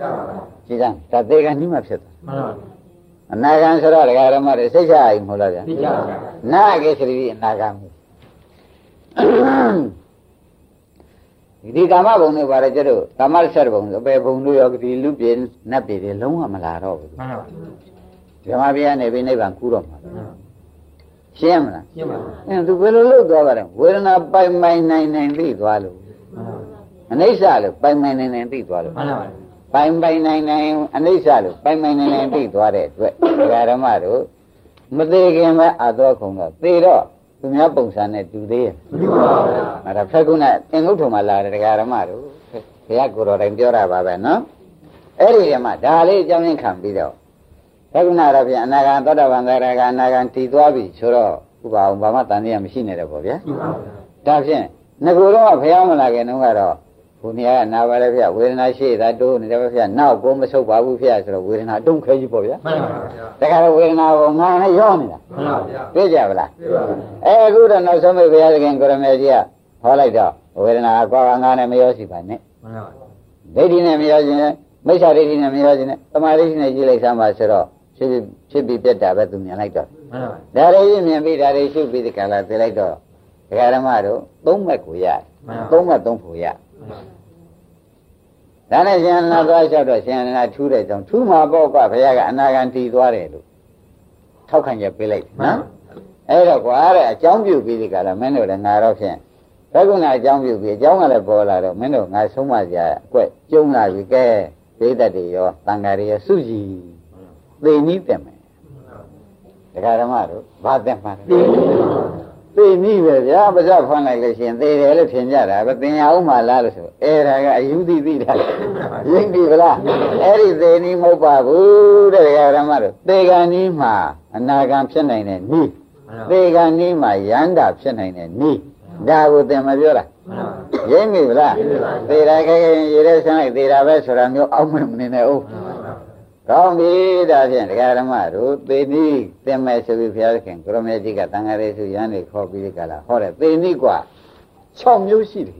Speaker 2: ကြည်စမ်းဒါသေကံနည်းမှဖြစ်သွား
Speaker 3: မှန်ပါ
Speaker 2: အနာဂံဆိုတော့ဒကာရမတွေစိတ်ချအိမ်မဟုတ်လားဗျာ
Speaker 3: သိကြပါဗျာ
Speaker 2: နာကေသတိအနာဂံဒီကာမဘုံတွေပါတယ်ကျတော့ကာမဆက်ဘုံအပေဘုံတို့ရောဒီလူပြင်းနတ်ပြည်တွေလုံးဝမလာတော့ဘူး
Speaker 3: မှန်ပါ
Speaker 2: ဓမ္မပြားနေပြီးနိဗ္ဗာန်ကူးတော့မှာရှင်းမလား
Speaker 3: ရှင်းပါ
Speaker 2: အဲသူဘယ်လိုလုပ်သွားပါလဲဝေဒနာပိုင်ပိုင်နိုင်နိုင်သိသွားလို့အနိစ္စလို့ပိုင်ပိုင်နိုင်နိုင်သိသွားလို့
Speaker 3: မှန်ပါ
Speaker 2: ပိုင်ပိုင်နိုင်နိုင်အနိစ္စလို့ပိုင်ပိုင်နိုင်နိုင်သိသွားတဲ့အတွက်ဓမ္မတို့မသေးခင်ပဲအသောခုံတော့သေတော့သူများပုံစံနဲ့တူသေးရဲ့
Speaker 3: မတူပါဘူးဗျာ
Speaker 2: အဲ့ဒါဖက်ကုနဲ့အင်္ဂုတ္ထုံမှာလာတဲ့ဓမ္မတို့ဘုရားကိုယ်တော်တိုင်ပြောတာပါပဲနော်အဲ့ဒီဓမ္မဒါလေးအကြောင်းရင်းခံပြီးတော့ဖက်ကုနာတော့ပြန်အနာဂံသောတာပန်သရကအနာဂံတည်သွားပြီဆိုတော့ဥပအောင်ဘာမှတန်တရားမရှိနေတယ်ပေါ့ဗျာ
Speaker 3: ရှိပါဘူး
Speaker 2: ဒါဖြင့်ငကိုယ်တော့ဘုရားမလာခင်တုန်းကတော့ ဘုနေကနာပါလေဖေဝေဒနာရှိတာတိုးနေတယ်ဖေနောက်ကိုမဆုပ်ပါဘူးဖေဆိုတော့ဝေဒနာတုံးခဲကြီးပေါ့ဗျာ
Speaker 3: မှန်ပါဗျာ
Speaker 2: တခါတော့ဝေဒနာကိုငါနဲ့ရောနေတာ
Speaker 3: မှန်ပါဗျာ
Speaker 2: သိကြပါလားသိပါပါအဲအခုတော့နောက်ဆုံးမေဘုရားသခင်ကိုရမေကြီးကဟောလိုက်တော့ဝေဒနာကွာငါနဲ့မရောစီပါနဲ့
Speaker 3: မှန်ပါ
Speaker 2: ဒိဋ္ဌိနဲ့မရောခြင်းနဲ့မိစ္ဆာဒိဋ္ဌိနဲ့မရောခြင်းနဲ့တမာဒိဋ္ဌိနဲ့ကြည့်လိုက်စမ်းပါဆိုတော့ဖြစ်ဖြစ်ပြီးပြတ်တာပဲသူမြင်လိုက်တော့
Speaker 3: မှန်ပါ
Speaker 2: ဒါတွေမြင်ပြီးဒါတွေရှုပြီးဒီကလာသိလိုက်တော့ဒကာဓမ္မတို့သုံးမဲ့ကိုရသုံးမဲ့သုံးဖို့ရ ဒါနဲ့ရှင်အနန္ဒသွားလျှောက်တော့ရှင်အနန္ဒထူးတဲ့ကြောင့်ထူးမှာပေါ့ကဘုရားကအနာဂံတည်သွားတယ်လို့ထောက်ခံရပေးလိုက်နော်အဲ့တော့ကွာတဲ့အကြောင်းပြုပြီးဒီကလာမင်းတို့လည်းငါတော့ဖြင့်ဘယ်ကုဏအကြောင်းပြုပြီးအကြောင်းကလည်းပေါ်လာတော့မင်းတို့ငါဆုံးမကြရအကွက်ကျုံလာပြီကဲဒိဋ္ဌတ်တွေရောတန်ဃာတွေရောစုကြည်သိနည်းတယ်မယ်ဒကာဓမ္မတို့ဘာသက်မှန်း သိနည်းပဲဗျာပါဇက်ဖွင့်လိုက်လို့ရှိရင်သိတယ်လို့ထင်ကြတာပဲသင်ရအောင်မလားလို့ဆိုအဲ့ဒါကအယူသိသိတာရင်းပြီဗလားအဲ့ဒီသိနည်းမဟုတ်ပါဘူးတဲ့ဒကာဓမ္မတို့သေကံနည်းမှာအနာဂံဖြစ်နိုင်တဲ့နည်းသေကံနည်းမှာယန္တာဖြစ်နိုင်တဲ့နည်းဒါကိုသင်မပြောတာရင်းပြီဗလားသေတာခဲခဲရေရဲဆန်းလိုက်သေတာပဲဆိုတာမျိုးအောက်မနေနဲ့ဦး ကောင်းပြီဒါဖြင့်ဒကာဓမ္မတို့သေနိသင်မဲ့ဆိုပြီးဘုရားခင်ကိုရမေကြီးကတန်ဃာရေစုရန်နေခေါ်ပြီးကြလားဟောတယ်သေနိกว่า6မျိုးရှိတယ်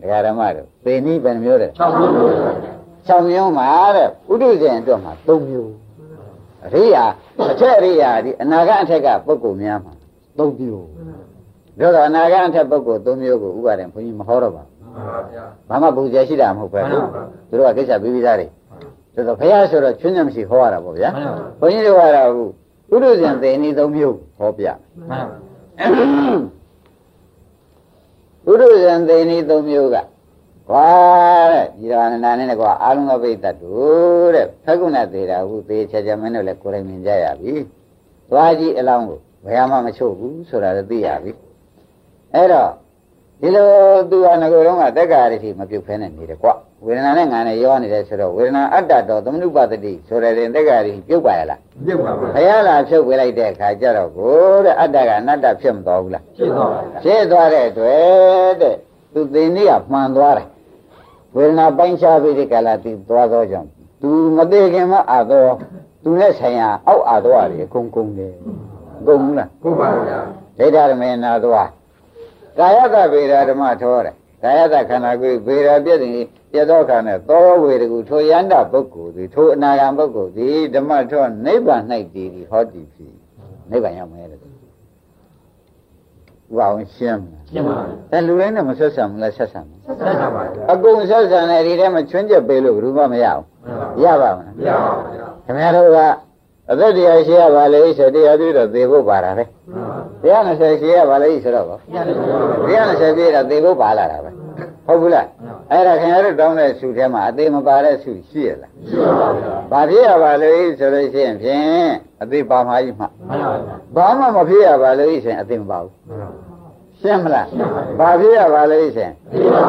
Speaker 2: ဒကာဓမ္မတို့သေနိဘယ်နှမျိုးလဲ
Speaker 3: 6မျိုးပါ
Speaker 2: 6မျိုးမှာတဲ့ဥဒုဇဉ်အတွက်မှာ3မျိုးအရိယာအထက်အရိယာဒီအနာဂတ်အထက်ကပုဂ္ဂိုလ်များမှာ3မျိုးပြောတော့အနာဂတ်အထက်ပုဂ္ဂိုလ်3မျိုးကိုဥပါဒေဘုန်းကြီးမဟောတော့ပါဘူးဘာမှပူဇော်ရှိတာမဟုတ်ပဲသူတို့ကကိစ္စပြီးပြီးသားတွေ ဆိုတော့ဘုရားဆိုတော့ချွင်းညမရှိဟောရတာပေါ့ဗျာဘုန်းကြီးတို့ကတော့အခုပုရုဇဉ်သေနေသုံးမျိုးဟောပြပုရုဇဉ်သေနေသုံးမျိုးကကွာတဲ့ဒီတော်နန္ဒာနဲ့ကွာအာလုံးကပိတ်တတ်တို့တဲ့ဖက်ကုဏသေးတာဟုသေချာချာမင်းတို့လည်းကိုယ်တိုင်မြင်ကြရပြီသွားကြည့်အလောင်းကိုဘယ်မှမချုပ်ဘူးဆိုတာလည်းသိရပြီအဲ့တော့ ဒီလိုသူကငကိုယ်တော့ကတက်ကာရတိမပြုတ်ဖဲနဲ့နေတယ်ကွာဝေဒနာနဲ့ငါနဲ့ရောနေတယ်ဆိုတော့ဝေဒနာအတ္တတော်သမနုပတတိဆိုတဲ့ရင်တက္ကရီပြုတ်ပါရလား
Speaker 3: ပြုတ်ပါပါ
Speaker 2: ဘုရားလာဖြုတ်ပေးလိုက်တဲ့အခါကျတော့ကိုတဲ့အတ္တကအနတ္တဖြစ်မသွားဘူးလား
Speaker 3: ဖြစ်သွားပါ
Speaker 2: ဖြစ်သွားတဲ့အတွက်တဲ့သူသိနေကမှန်သွားတယ်ဝေဒနာပိုင်းခြားပြီးဒီကလာသူသွားသောကြောင့်သူမသိခင်မှအာသောသူနဲ့ဆိုင်ရာအောက်အာသောတွေအကုန်ကုန်တယ်ကုန်ဘူးလား
Speaker 3: ဟုတ်ပါဗျာ
Speaker 2: ဒိဋ္ဌရမေနာသွား ကာယကဗေဒဓမ္မထောတယ်ကာယတခန္ဓာကိုယ်ဗေဒပြည့်စုံပြသောခါနဲ့သောဝေတကူထိုယန္တပုဂ္ဂိုလ်သည်ထိုအနာဂံပုဂ္ဂိုလ်သည်ဓမ္မထောနိဗ္ဗာန်၌တည်သည်ဟောတည်ဖြစ်နိဗ္ဗာန်ရောက်မယ်တဲ့ဥပအောင်ရှင်းမလား
Speaker 3: ရှင်းပါဗျာ
Speaker 2: အဲလူတိုင်းနဲ့မဆက်ဆံဘူးလားဆက်ဆံဘူး
Speaker 3: ဆက်ဆက်ပါဗျာ
Speaker 2: အကုန်ဆက်ဆံတယ်ဒီထဲမှာချွင်းချက်ပေးလို့ဘယ်သူမှမရဘူးရပါမလား
Speaker 3: မရပါဘူးဗျာ
Speaker 2: ခင်ဗျားတို့ကအသက်တရားရှိရပါလေဆိုတရားပြီးတော့သေဖို့ပါတာပဲ တရား20ရှိရပါလေဆိုတော့ဗောတရား20ပြည့်တော့သေဖို့ပါလာတာပဲဟုတ်ဘူးလားအဲ့ဒါခင်ဗျားတို့တောင်းတဲ့ဆုထဲမှာအသေးမပါတဲ့ဆုရှိရလား
Speaker 3: ရှိပါဗျာ
Speaker 2: ဘာဖြစ်ရပါလဲဆိုလို့ရှိရင်ဖြင့်အသေးပါမှာကြီးမှ
Speaker 3: မှန်ပါဗျာ
Speaker 2: ဘာမှမဖြစ်ရပါလို့ဆိုရင်အသေးမပါဘူးရှင်းမလားဘာဖြစ်ရပါလဲဆိုရင်
Speaker 3: သိပါ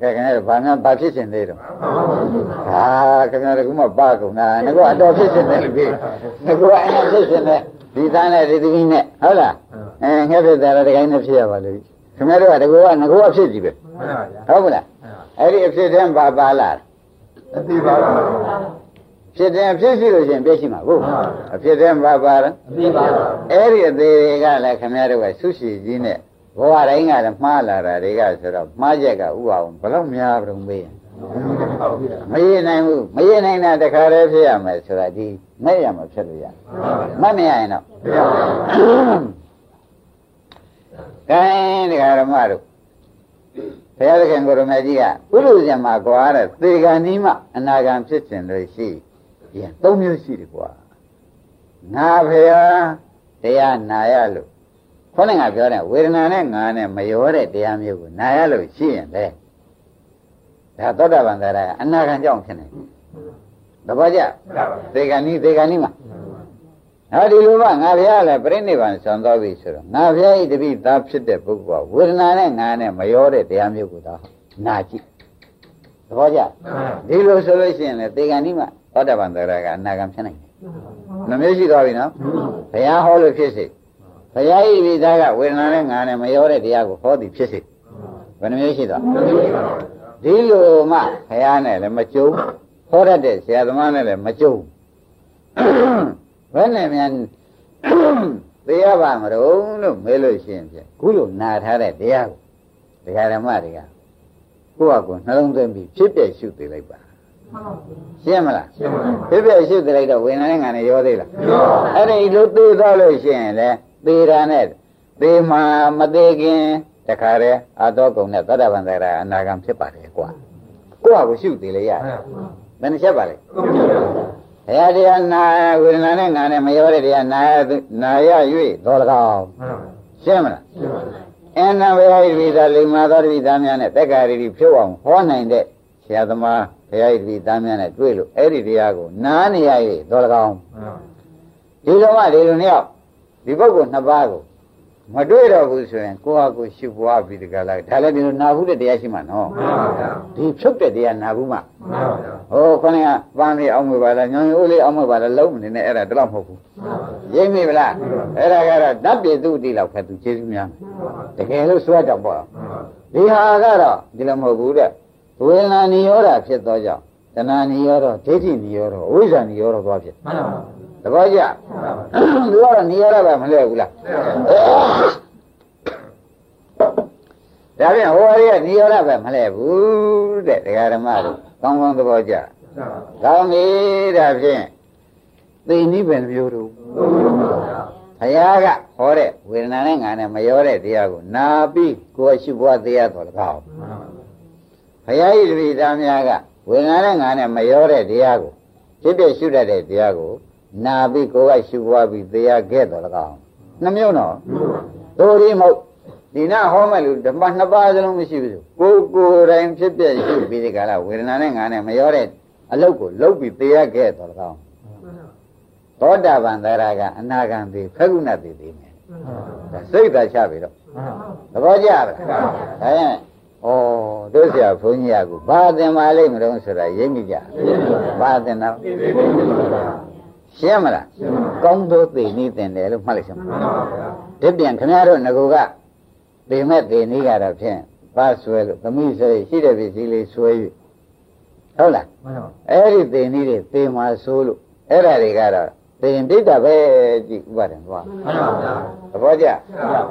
Speaker 3: ဗျာ
Speaker 2: ကဲခင်ဗျားတို့ဘာမှဘာဖြစ်ရှင်သေးတော့
Speaker 3: မှန်ပါဗျာ
Speaker 2: ဟာခင်ဗျားတို့ကမှပါကုန်တာငါကအတော်ဖြစ်ရှင်တယ်လို့ပြီးငါကအရင်ဖြစ်ရှင်တယ် ဒီသားနဲ့ဒီသမီးနဲ့ဟုတ်လားအဲငှက်ဖြစ်တယ်တခိုင်းနဲ့ဖြစ်ရပါလို့ခင်ဗျားတို့ကတကူကငါကအဖြစ်ကြီးပဲ
Speaker 3: မှန်ပါဗျာ
Speaker 2: ဟုတ်မလားအဲ့ဒီအဖြစ်တဲ့ဘာပါလာ
Speaker 3: အသိပါဗျာ
Speaker 2: ဖြစ်တယ်အဖြစ်ရှိလို့ရှိရင်ပြည့်ရှိမှာဟုတ်အဖြစ်တဲ့ဘာပါလဲ
Speaker 3: အသိပါဗျာ
Speaker 2: အဲ့ဒီအသေးတွေကလည်းခင်ဗျားတို့ကဆုရှိကြီးနဲ့ဘဝတိုင်းကလည်းမှားလာတာတွေကဆိုတော့မှားချက်ကဥအောင်ဘယ်တော့များပြုံးပေးရင်
Speaker 3: ဟုတ်ပြီဗျာ
Speaker 2: မရနိုင်ဘူးမရနိုင်တာတခါတည်းဖြစ်ရမယ်ဆိုတာဒီမဲ့ရမှာဖြစ်လို့ရမတ်မရရင်တော့
Speaker 3: မရပါဘူး
Speaker 2: ကဲတရားဓမ္မတို့ဘုရားသခင်ကိုရမကြီးကပုရုဇဉ်မှာကွာတဲ့သေဂာနီးမှအနာဂံဖြစ်ခြင်းလို့ရှိရင်သုံးမျိုးရှိတယ်ကွာငါဖရာတရားနာရလို့ခေါင်းကပြောတဲ့ဝေဒနာနဲ့ငါနဲ့မရောတဲ့တရားမျိုးကိုနာရလို့ရှိရင်လေ ဒါသောတာပန်တရားကအနာဂံကြောင့်ဖြစ်နေတယ်သဘောကျ
Speaker 3: ရပါဗျာ
Speaker 2: သေဂာနီးသေဂာနီးမှာဟောဒီလိုမှငါဖရာလည်းပြိဋိဘံဆွမ်းတော်ပြီဆိုတော့ငါဖရာဤတပိသားဖြစ်တဲ့ပုဂ္ဂိုလ်ကဝေဒနာနဲ့ငါနဲ့မရောတဲ့တရားမျိုးကိုသာနာကြည့်သဘောကျဒီလိုဆိုလို့ရှိရင်လေသေဂန်ဒီမှာသောတာပန်တရားကအနာဂံဖြစ်နိုင်တယ်။နှမျိုးရှိသွားပြီနော်။ဘုရားဟောလို့ဖြစ်စေ။ဘုရားဤပိသားကဝေဒနာနဲ့ငါနဲ့မရောတဲ့တရားကိုဟောသည်ဖြစ်စေ။ဘယ်နှမျိုးရှိသွား။ ဒီလိုမှဘုရားနဲ့လည်းမကြုံဟောတတ်တဲ့ဆရာသမားနဲ့လည်းမကြုံ။ဘယ်နဲ့များသိရပါမလို့လို့မေးလို့ရှိရင်ဖြင့်ခုလိုနာထားတဲ့တရားကိုတရားဓမ္မတွေကကိုယ့်အကူနှလုံးသွင်းပြီးဖြစ်ပြရှုသိလိုက်ပါရှင်းမလား
Speaker 3: ရှင်းပါ
Speaker 2: ဖြစ်ပြရှုသိလိုက်တော့ဝိညာဉ်နဲ့ငါနဲ့ရောသေးလား
Speaker 3: ရော
Speaker 2: အဲ့ဒီလိုသိသွားလို့ရှိရင်လေသေတာနဲ့သေမှာမသေးခင် တခါတည်းအာတော်ကုံနဲ့သတ္တဗန္တရာအနာဂံဖြစ်ပါတယ်ကွာကိုယ့်အကူရှုသိလေရတယ်ဘယ်နှချက်ပါလဲ
Speaker 3: ဟုတ်ပြီဗျာ
Speaker 2: ဘုရားတရားနာဝေဒနာနဲ့ငါနဲ့မရောတဲ့တရားနာရနာရ၍တော်လကောင်း
Speaker 3: မှန်ပါ
Speaker 2: ရှင်းမလား
Speaker 3: ရှင်းပါ
Speaker 2: အန္တဘုရားဤပိသာလိမ္မာသောတပိသားများနဲ့တက္ကရီဖြုတ်အောင်ဟောနိုင်တဲ့ဆရာသမားဘုရားဤပိသားများနဲ့တွေ့လို့အဲ့ဒီတရားကိုနားနေရ၍တော်လကောင်း
Speaker 3: မှန်ပါ
Speaker 2: ဒီလိုမှဒီလိုနှစ်ယောက်ဒီပုဂ္ဂိုလ်နှစ်ပါးကို မတွေ့တော့ဘူးဆိုရင်ကိုယ့်ဟာကိုယ်ရှုပွားပြီးတကလားဒါလည်းဒီလိုနာဘူးတဲ့တရားရှိမှနော်
Speaker 3: မှန်ပါဗျာ
Speaker 2: ဒီဖြုတ်တဲ့တရားနာဘူးမှ
Speaker 3: မှန်ပါဗျာ
Speaker 2: ဟိုခொနကပန်းလေးအောင်မွေပါလားညောင်ရိုးလေးအောင်မွေပါလားလုံးမနေနဲ့အဲ့ဒါတော့မဟုတ်ဘူး
Speaker 3: မှန်ပါ
Speaker 2: ရိပ်မိဗလားအဲ့ဒါကတော့ဓာတ်ပြတုတိလောက်ခက်သူကျေးဇူးများမယ်တကယ်လို့စွဲတော့ပေါ့ဒီဟာကတော့ဒီလိုမဟုတ်ဘူးတဲ့ဝေဒနာနိရောဓဖြစ်သောကြောင့်တဏှာနိရောဓဒိဋ္ဌိနိရောဓဝိဇ္ဇာနိရောဓသွားဖြစ်
Speaker 3: မှန်ပါ
Speaker 2: သဘောကျသူကတော့နိရောဓပဲမလဲဘူးလားဒါပြန်ဟိုအရေးကနိရောဓပဲမလဲဘူးတဲ့ဒကာဓမ္မတို့ကောင်းကောင်းသဘောကျကောင်းပြီဒါဖြင့်သိနိဗ္ဗာန်မျိုးတို့ဘုရားကဟောတဲ့ဝေဒနာနဲ့ငါနဲ့မရောတဲ့တရားကိုနာပြီးကိုယ်ရှိဘွားတရားတော်၎င်းဘုရားဤတပိသားများကဝေဒနာနဲ့ငါနဲ့မရောတဲ့တရားကိုဖြစ်ဖြစ်ရှုတတ်တဲ့တရားကို နာပြီးကိုယ်ကရှုဘွားပြီးတရားခဲ့တော်၎င်းနှမျိုးနော်တို့ဒီမဟုတ်ဒီနာဟောမဲ့လူဓမ္မနှစ်ပါးစလုံးမရှိဘူးကိုယ်ကိုယ်တိုင်ဖြစ်ဖြစ်ရှုပြီးဒီကလာဝေဒနာနဲ့ငါနဲ့မရောတဲ့အလုတ်ကိုလုတ်ပြီးတရားခဲ့တော်၎င်းသောတာပန်သရကအနာဂံသေးဖကုဏသေးသေးမယ်ဒါစိတ်သာချပြီတော့သဘောကျလားဒါရင်ဩတို့ဆရာဘုန်းကြီးကဘာသင်ပါလိမ့်မလို့ဆိုတာရိပ်မိကြဘာသင်တော့ ရှင်းမလားကောင်းသောသိနေတင်တယ်လို့မှတ်လိုက်စမ်းဒီပြန်ခင်ဗျားတို့ငကူကသိမဲ့သိနေကြတော့ဖြင့်ဘာဆွဲလို့သမီးဆွဲရှိတဲ့ပစ္စည်းလေးဆွဲ၍ဟုတ်လားအဲ့ဒီသိနေတွေသိမှဆိုးလို့အဲ့ဒါတွေကတော့သိရင်ဒိဋ္ဌပဲကြည့်ဥပါဒံသွားသဘောကျဒါ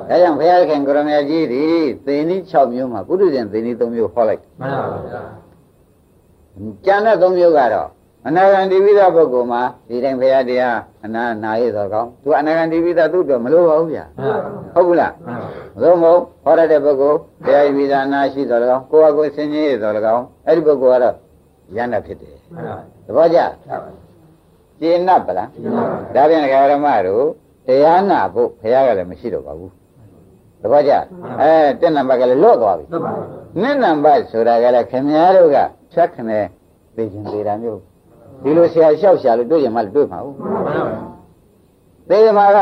Speaker 2: ကြောင့်ဘုရားခင်ကိုရမကြီးဒီသေနည်း6မျိုးမှာပုရိသေသေနည်း3မျိုးဟောလိုက်ကျန်တဲ့3မျိုးကတော့ အနာဂံဒီဝိသပုဂ္ဂိုလ်မှာဒီတိုင်းဘုရားတရားအနာနာရသောကောင်းသူအနာဂံဒီဝိသသူ့တော့မလိုပါဘူးဗျာဟုတ်ဘူးလားသို့မဟုတ်ဟောရတဲ့ပုဂ္ဂိုလ်ဘုရားဝိသနာရှိတော်၎င်းကိုယ်ဟာကိုယ်ဆင်းရဲတော်၎င်းအဲ့ဒီပုဂ္ဂိုလ်ကတော့ယန္တာဖြစ်တယ်သဘောကျကျင့်납ပလားဒါပြန်ဓမ္မတို့တရားနာဖို့ဘုရားကလည်းမရှိတော့ပါဘူးသဘောကျအဲတက်နံပါတ်ကလည်းလွတ်သွားပြီနှစ်နံပါတ်ဆိုတာကလည်းခင်ဗျားတို့ကဖြတ်ခနဲ့သိခြင်းသေးတာမျိုး ဒီလိုဆရာလျှောက်ရှာလို့တွေ့ရင်မှတွေ့မှာဟုတ်သေမာက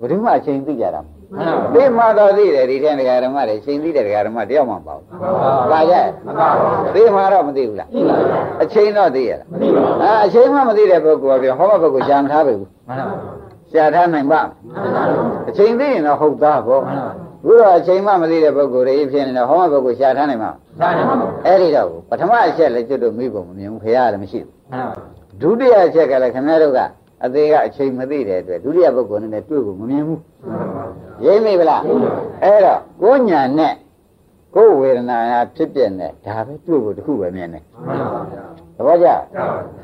Speaker 2: ဘယ်သူမှအချိန်သိကြတာမဟုတ်သေမာတော့သိတယ်ဒီထဲဒကာဓမ္မတွေချိန်သိတယ်ဒကာဓမ္မတယောက်မှမပေါ့ပါကြသေမာတော့မသိဘူးလားအချိန်တော့သိရလားအဲအချိန်မှမသိတဲ့ပုဂ္ဂိုလ်ကပြောဟောမပုဂ္ဂိုလ်ရှာမထားပြီဘူးရှာထားနိုင်ပါအချိန်သိရင်တော့ဟုတ်သားပေါ့ဘုရားအချိန်မှမသိတဲ့ပုဂ္ဂိုလ်တွေဖြစ်နေတော့ဟောမပုဂ္ဂိုလ်ရှာထားနိုင်မှာအဲ့ဒီတော့ပထမအချက်လည်းကျွတ်တို့မိဖို့မမြင်ဘူးခရရတယ်မရှိဘူး ဒုတိယအချက်ကလည်းခင်ဗျားတို့ကအသေးကအချိန်မသိတဲ့အတွက်ဒုတိယပုဂ္ဂိုလ်နဲ့တွေ့ဖို့မမြင်ဘူးရိမ့်မိဗလားအဲ့တော့ကိုညာနဲ့ကိုဝေဒနာဖြစ်ပြနေဒါပဲတွေ့ဖို့တခုပဲမြင်တယ်သဘောကျ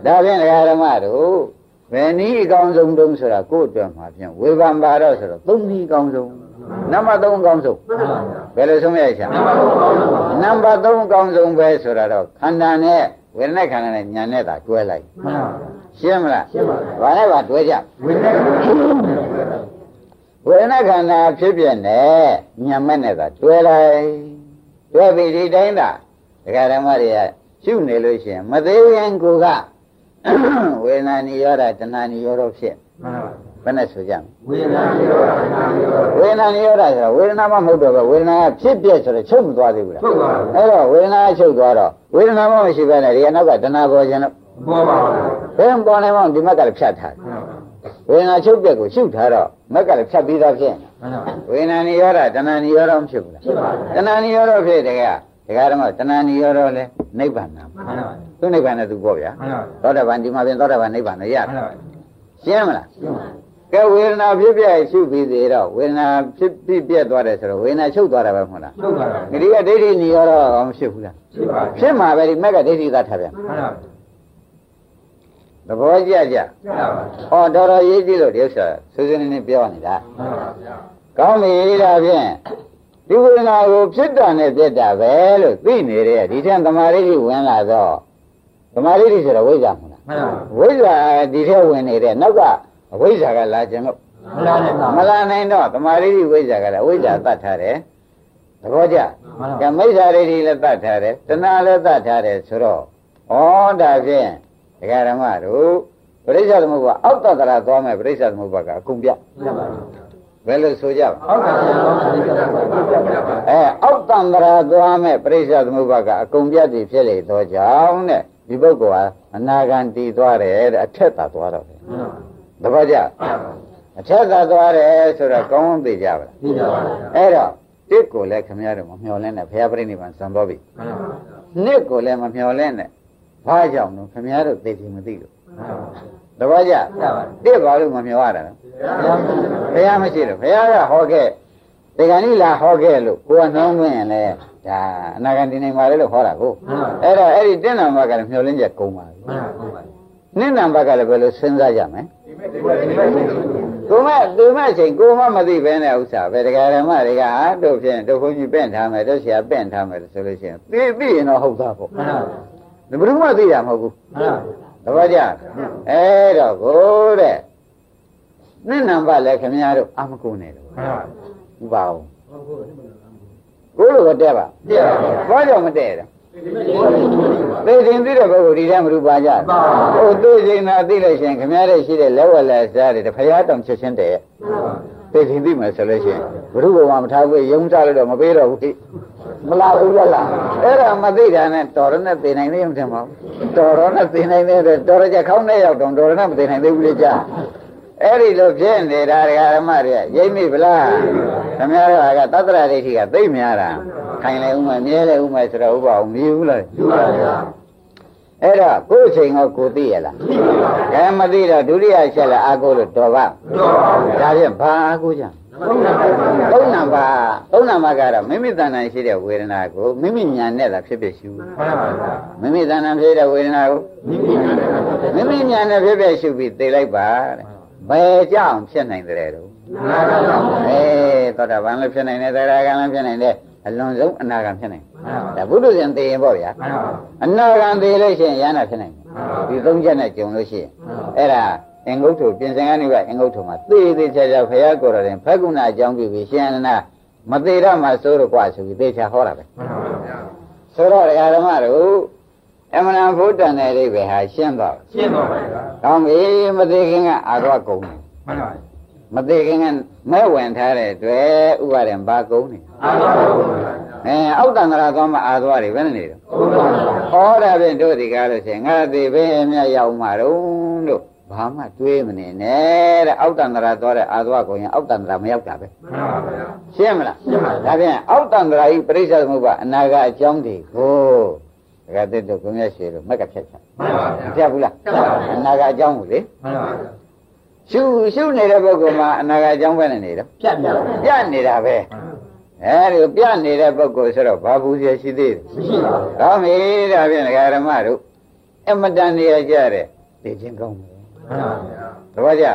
Speaker 2: ဒါဖြင့်ဓမ္မတို့ဘယ်နည်းအကောင်းဆုံးတုံးဆိုတာကိုယ့်အတွက်မှာဖြင့်ဝေဘာပါတော့ဆိုတော့သုံးနည်းအကောင်းဆုံးနံပါတ်3အကောင်းဆုံးဘယ်လိုဆုံးရချာနံပါတ်3အကောင်းဆုံးပဲဆိုတာတော့ခန္ဓာနဲ့ ဝေဒနာခန္ဓာနဲ့ညာနဲ့သာတွဲလိုက်ရှင်းမလားရှင်းပါပြီဘာနဲ့ပါတွဲကြဝေဒနာခန္ဓာဖြစ်ပြနေညာမဲ့နဲ့သာတွဲလိုက်တွဲပြီးဒီတိုင်းသာဒကာဓမ္မတွေကရှုနေလို့ရှိရင်မသေးရင်ကိုကဝေဒနာနိရောဓတဏှာနိရောဓဖြစ်ဘ ယ်နဲ့ဆိုကြမလဲဝေဒနာနိရောဓတဏှာနိရောဓဝေဒနာနိရောဓဆိုတော့ဝေဒနာမှမဟုတ်တော့ပဲဝေဒနာကဖြစ်ပြဆိုတော့ချုပ်မသွားသေးဘူးလားချုပ်ပါဘူးအဲ့တော့ဝေဒနာချုပ်သွားတော့ဝေဒနာမှမရှိဘဲနဲ့ဒီကနောက်ကတဏှာပေါ်ခြင်းတော့ပေါ်ပါဘူးဘယ်ပေါ်နေမှဒီမက်ကလည်းဖြတ်ထားတယ်ဝေဒနာချုပ်ပြက်ကိုရှုထားတော့မက်ကလည်းဖြတ်ပြီးသားဖြစ်နေဝေဒနာနိရောဓတဏှာနိရောဓမဖြစ်ဘူးလားဖြစ်ပါဘူးတဏှာနိရောဓဖြစ်တယ်ကဒကာဓမ္မတဏှာနိရောဓလဲနိဗ္ဗာန်နာမှန်ပါပါသူနိဗ္ဗာန်နဲ့သူပေါ့ဗျာသောတာပန်ဒီမှာပြင်သောတာပန်နိဗ္ဗာန်နဲ့ရတယ်ရှင်းမလားရှင်းပါ ကဲဝေဒနာဖြစ်ပြရှုပြီးသေးတော့ဝေဒနာဖြစ်ပြီးပြက်သွားတယ်ဆိုတော့ဝေဒနာချုပ်သွားတာပဲမဟုတ်လားချုပ်သွားပါဘူးဒီကဒိဋ္ဌိနိရောဓကောမဖြစ်ဘူးလားဖြစ်ပါဘူးဖြစ်မှာပဲဒီမက်ကဒိဋ္ဌိသာထားပြန်မှန်ပါသဘောကျကြကြဟောတော်တော်ရေးကြည့်လို့ဒီဥစ္စာဆွေးဆွေးနွေးနွေးပြောနေတာမှန်ပါဗျာကောင်းပြီဒါဖြင့်ဒီဝေဒနာကိုဖြစ်တာနဲ့ပြက်တာပဲလို့သိနေတဲ့ဒီထက်သမာဓိဝင်လာတော့သမာဓိဆိုတော့ဝိဇ္ဇာမဟုတ်လားမှန်ပါဝိဇ္ဇာဒီထက်ဝင်နေတဲ့နောက်က အဝိဇ္ဇာကလာခြင်းလို့မလာနိုင်မလာနိုင်တော့သမာဓိဝိဇ္ဇာကလည်းဝိဇ္ဇာတတ်ထားတယ်သဘောကျကမိစ္ဆာဒိဋ္ဌိလည်းတတ်ထားတယ်တဏှာလည်းတတ်ထားတယ်ဆိုတော့ဩဒါဖြင့်ဒကာဓမ္မတို့ပရိစ္ဆသမုပ္ပါအောက်တတရာသွားမယ်ပရိစ္ဆသမုပ္ပါကအကုန်ပြဘယ်လိုဆိုကြပါအဲအောက်တန္တရာသွားမယ်ပရိစ္ဆသမုပ္ပါကအကုန်ပြသည်ဖြစ်လေတော့ကြောင်းတဲ့ဒီပုဂ္ဂိုလ်ဟာအနာဂံတည်သွားတယ်တဲ့အထက်သာသွားတော့တယ် တပည့်ကြအထက်သာသွားတယ်ဆိုတော့ကောင်းကောင်းသိကြပါလားသိကြပါဘူးအဲ့တော့တစ်ကိုလည်းခမရတော့မမျော်လင့်နဲ့ဘုရားပြိဋိဘံစံတော်ပြီနှစ်ကိုလည်းမမျော်လင့်နဲ့ဘာကြောင့်လို့ခမရတော့သိချင်မသိလို့တပည့်ကြတစ်ပါလို့မမျော်ရတာနော်ဘုရားမရှိလို့ဘုရားကဟောခဲ့ဒီကနေ့လာဟောခဲ့လို့ကိုကနှောင်းခွင့်ရင်လည်းဒါအနာဂတ်နေပါလေလို့ဟောတာကိုအဲ့တော့အဲ့ဒီတင့်နံပါတ်ကလည်းမျော်လင့်ချက်ကုန်ပါပြီနှစ်နံပါတ်ကလည်းဘယ်လိုစဉ်းစားကြမလဲ ကိုမသူမချိန်ကိုမမသိဘဲနဲ့ဥစ္စာပဲတရားဓမ္မတွေကဟာတို့ဖြင့်တို့ခွန်ကြီးပင့်ထားမယ်တို့ဆရာပင့်ထားမယ်ဆိုလို့ရှိရင်သိသိရင်တော့ဟုတ်သားပေါ့မှန်ပါဘူးဘယ်သူမှသိတာမဟုတ်ဘူးမှန်ပါသဘောကျအဲ့တော့ကိုတဲ့နှစ်နံပါတ်လည်းခင်ဗျားတို့အမကုန်နဲ့လို့မှန်ပါဘူးပါဘူးကိုလိုကတက်ပါတက်ပါဘာကြောင့်မတက်တာ သိခြင်းသိတဲ့ပုဂ္ဂိုလ်ဒီထဲမရူပါကြဟိုသိခြင်းသာသိလို့ရှိရင်ခမရတဲ့ရှိတဲ့လက်ဝက်လက်စားတွေတဖရားတောင်ချက်ချင်းတည်းသိခြင်းသိမယ်ဆိုလို့ရှိရင်ဘုရုဘဝမထားဘူးယုံစားလို့တော့မပေးတော့ဘူးမလာဘူးလားအဲ့ဒါမသိတာနဲ့တော်ရနဲ့သိနိုင်သေးမှမထင်ပါဘူးတော်ရနဲ့သိနိုင်သေးတယ်တော်ရကြခေါင်းနဲ့ရောက်တော့တော်ရနဲ့မသိနိုင်သေးဘူးလေကြာ အဲ့ဒီလိုဖြစ်နေတာဒကာဓမ္မတွေကရိပ်မိဗလားခင်ဗျားတို့ကသတ္တရဒိဋ္ဌိကသိများတာခိုင်လေဦးမယ်မြဲလေဦးမယ်ဆိုတော့ဥပအောင်မြည်ဘူးလားမြည်ပါဗျာအဲ့တော့ကိုယ်အချိန်ကကိုသိရလားကဲမသိတော့ဒုတိယချက်လည်းအာကိုလို့တော်ပါတော်ပါဒါဖြင့်ဘာအာကိုကြသုံးနံပါတ်သုံးနံပါတ်ကတော့မိမိတဏ္ဍာရှိတဲ့ဝေဒနာကိုမိမိညာနဲ့သာဖြစ်ဖြစ်ရှု
Speaker 3: မှန်ပါဗျာ
Speaker 2: မိမိတဏ္ဍာဖြစ်တဲ့ဝေဒနာကို
Speaker 3: မိမိညာနဲ့
Speaker 2: မိမိညာနဲ့ဖြစ်ဖြစ်ရှုပြီးသိလိုက်ပါတဲ့ ဘယ်ကြောင့်ဖြစ်နိုင်တယ်တော့
Speaker 3: နာဂံ
Speaker 2: ပါဘယ်သောတာပန်လည်းဖြစ်နိုင်တယ်သရဂံလည်းဖြစ်နိုင်တယ်အလွန်ဆုံးအနာဂံဖြစ်နိုင်ဒါဘုလိုရှင်သိရင်ပေါ့ဗျာအနာဂံသိလို့ရှိရင်ရဟနာဖြစ်နိုင်ဒီသုံးချက်နဲ့ကြုံလို့ရှိရင်အဲ့ဒါအင်္ဂုတ်ထုပြင်စင်ကနေကအင်္ဂုတ်ထုမှာသေသေးချာချာဖရာကိုယ်တော်ရင်ဖက်ကုဏအကြောင်းပြုပြီးရှင်အနန္ဒမသေးတော့မှစိုးရကွာဆိုပြီးသေချာဟောတာပဲဆိုတော့ဓမ္မတို့ အမှန်တန်ဘုဒ္ဓံတဲ့အိဗေဟာရှင်းသွား
Speaker 3: ရှင်းတော့ပါဗျာ
Speaker 2: ကောင်းပြီမသေးခင်ကအာရောကုန်တယ်
Speaker 3: မှန်ပါ
Speaker 2: မသေးခင်ကမဲဝင်ထားတဲ့အတွက်ဥပါဒံဘာကုန်နေ
Speaker 3: အာသာဟုတ်ပါဗျာ
Speaker 2: အဲအောက်တန်တရာသွားမှအာသွားတွေဘယ်နဲ့နေတော့
Speaker 3: ဟုတ်ပါဗျာ
Speaker 2: ဟောတာဖြင့်တို့ဒီကားလို့ရှိရင်ငါသေးပဲအမြတ်ရောက်မှာတော့လို့ဘာမှတွေးမနေနဲ့တဲ့အောက်တန်တရာသွားတဲ့အာသွားကိုရင်အောက်တန်တရာမရောက်တာပဲ
Speaker 3: မှန်ပါဗျာ
Speaker 2: ရှင်းမလား
Speaker 3: ရှင်းပါပြီ
Speaker 2: ဒါဖြင့်အောက်တန်တရာဤပရိစ္ဆေသမုပ္ပါအနာကအကြောင်းတွေကို ဒကာတစ်တို့ကိုမြတ်ရှိလို့မက်ကဖြတ်ချ
Speaker 3: မှန်ပါ
Speaker 2: မ
Speaker 3: ဗျာ
Speaker 2: ဖြတ်ဘူးလား
Speaker 3: ဖြတ်ပါဘူး
Speaker 2: အနာကအကြောင်းကိုလေ
Speaker 3: မှန်ပါဗျာ
Speaker 2: ရှုရှုနေတဲ့ပုဂ္ဂိုလ်မှာအနာကအကြောင်းပဲနဲ့နေတော့
Speaker 3: ပြတ်ပြတ်
Speaker 2: ပြနေတာပဲအဲဒီပြနေတဲ့ပုဂ္ဂိုလ်ဆိုတော့ဘာဘူးရရှိသေးတယ်
Speaker 3: မရှိပါဘူး
Speaker 2: ကောင်းပြီဒါဖြင့်ဒကာဓမ္မတို့အမတန်နေရကြတဲ့သိချင်းကောင်းတယ်
Speaker 3: မှန်ပါဗျာ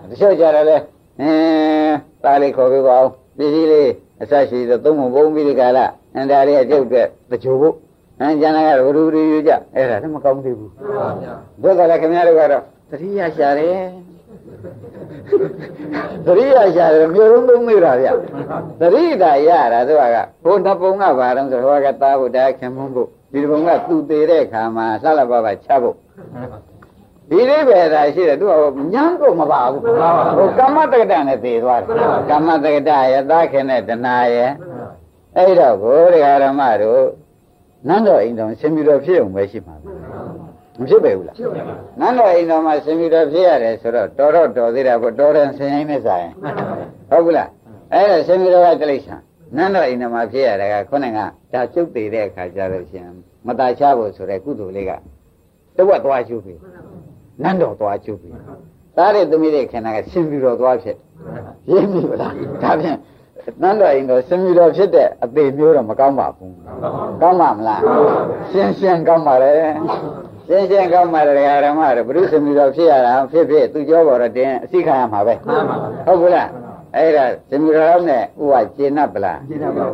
Speaker 2: တပည့်ကြတချို့ကြတယ်လေအင်းသားလေးခေါ်ပေးပါဦးပစ္စည်းလေးအဆက်ရှိတော့သုံးပုံပုံပြီးဒီကလာအန်ဒါလေးအကျုပ်တဲ့တချို့ဖို့ အန်ကျန်လာကတော့ဘုရူရူကြအဲ့ဒါလည်းမကောင်းသေးဘူး
Speaker 3: မှန်ပါဗျာ
Speaker 2: ဘုရားလည်းခင်ဗျားတို့ကတော့သတိရရှာတယ်သတိရရှာတယ်မျိုးလုံးလုံးမိတာဗျသတိတာရတာသူကဘုံတပုံကဘာတော့ဆိုတော့ကသားဖို့ဒါခင်မုန်းဖို့ဒီပုံကသူသေးတဲ့ခါမှာလှလှပပချဖို့ဒီလေးပဲဒါရှိတယ်သူကညံတော့မပါဘူးဟိုကမ္မတက္ကတနဲ့သေသွားတယ်ကမ္မတက္ကတရဲ့သားခင်တဲ့တဏှာရဲ့အဲ့တော့ဘုရားဓမ္မတို့ နန်းတော်အိမ်တော်ရှင်ပြီးတော့ဖြစ်ုံပဲရှိမှာမဖြစ်ပဲဘူးလား နန်းတော်အိမ်တော်မှာရှင်ပြီးတော့ဖြစ်ရတယ်ဆိုတော့တော်တော့တော်သေးတာပေါ့တော်တယ်ဆင်းရင်နဲ့ဆိုင်ဟုတ်ဘူးလားအဲ့ဒါရှင်ပြီးတော့ကတိလိษံနန်းတော်အိမ်တော်မှာဖြစ်ရတာကခုနကဒါကျုပ်သေးတဲ့အခါကျတော့ရှင်မตาချဖို့ဆိုတဲ့ကုသိုလ်လေးကတဝက်သွားကျုပ်ပြီနန်းတော်သွားကျုပ်ပြီသားတဲ့သမီးတဲ့ခန္ဓာကရှင်ပြီးတော့သွားဖြစ်ရင်းပြီဗလားဒါဖြင့် နန်းတော်အိမ်တော်ရှင်ပြီးတော့ဖြစ်တဲ့အသေးမျိုးတော့မကောင်းပါဘူးကောင်းပါမလားရှင်းရှင်းကောင်းပါလေရှင်းရှင်းကောင်းပါတယ်ဓမ္မတွေဘုရုသမီးတော်ဖြစ်ရတာဖြစ်ဖြစ်သူကြောပေါ်တော့တင်အစိခံရမှာပဲ
Speaker 3: မှန်ပါဗျာ
Speaker 2: ဟုတ်ဘူးလားအဲ့ဒါသမီးတော်နဲ့ဥပကျေနပ်ပလား
Speaker 3: ရှင်းတော့ပါ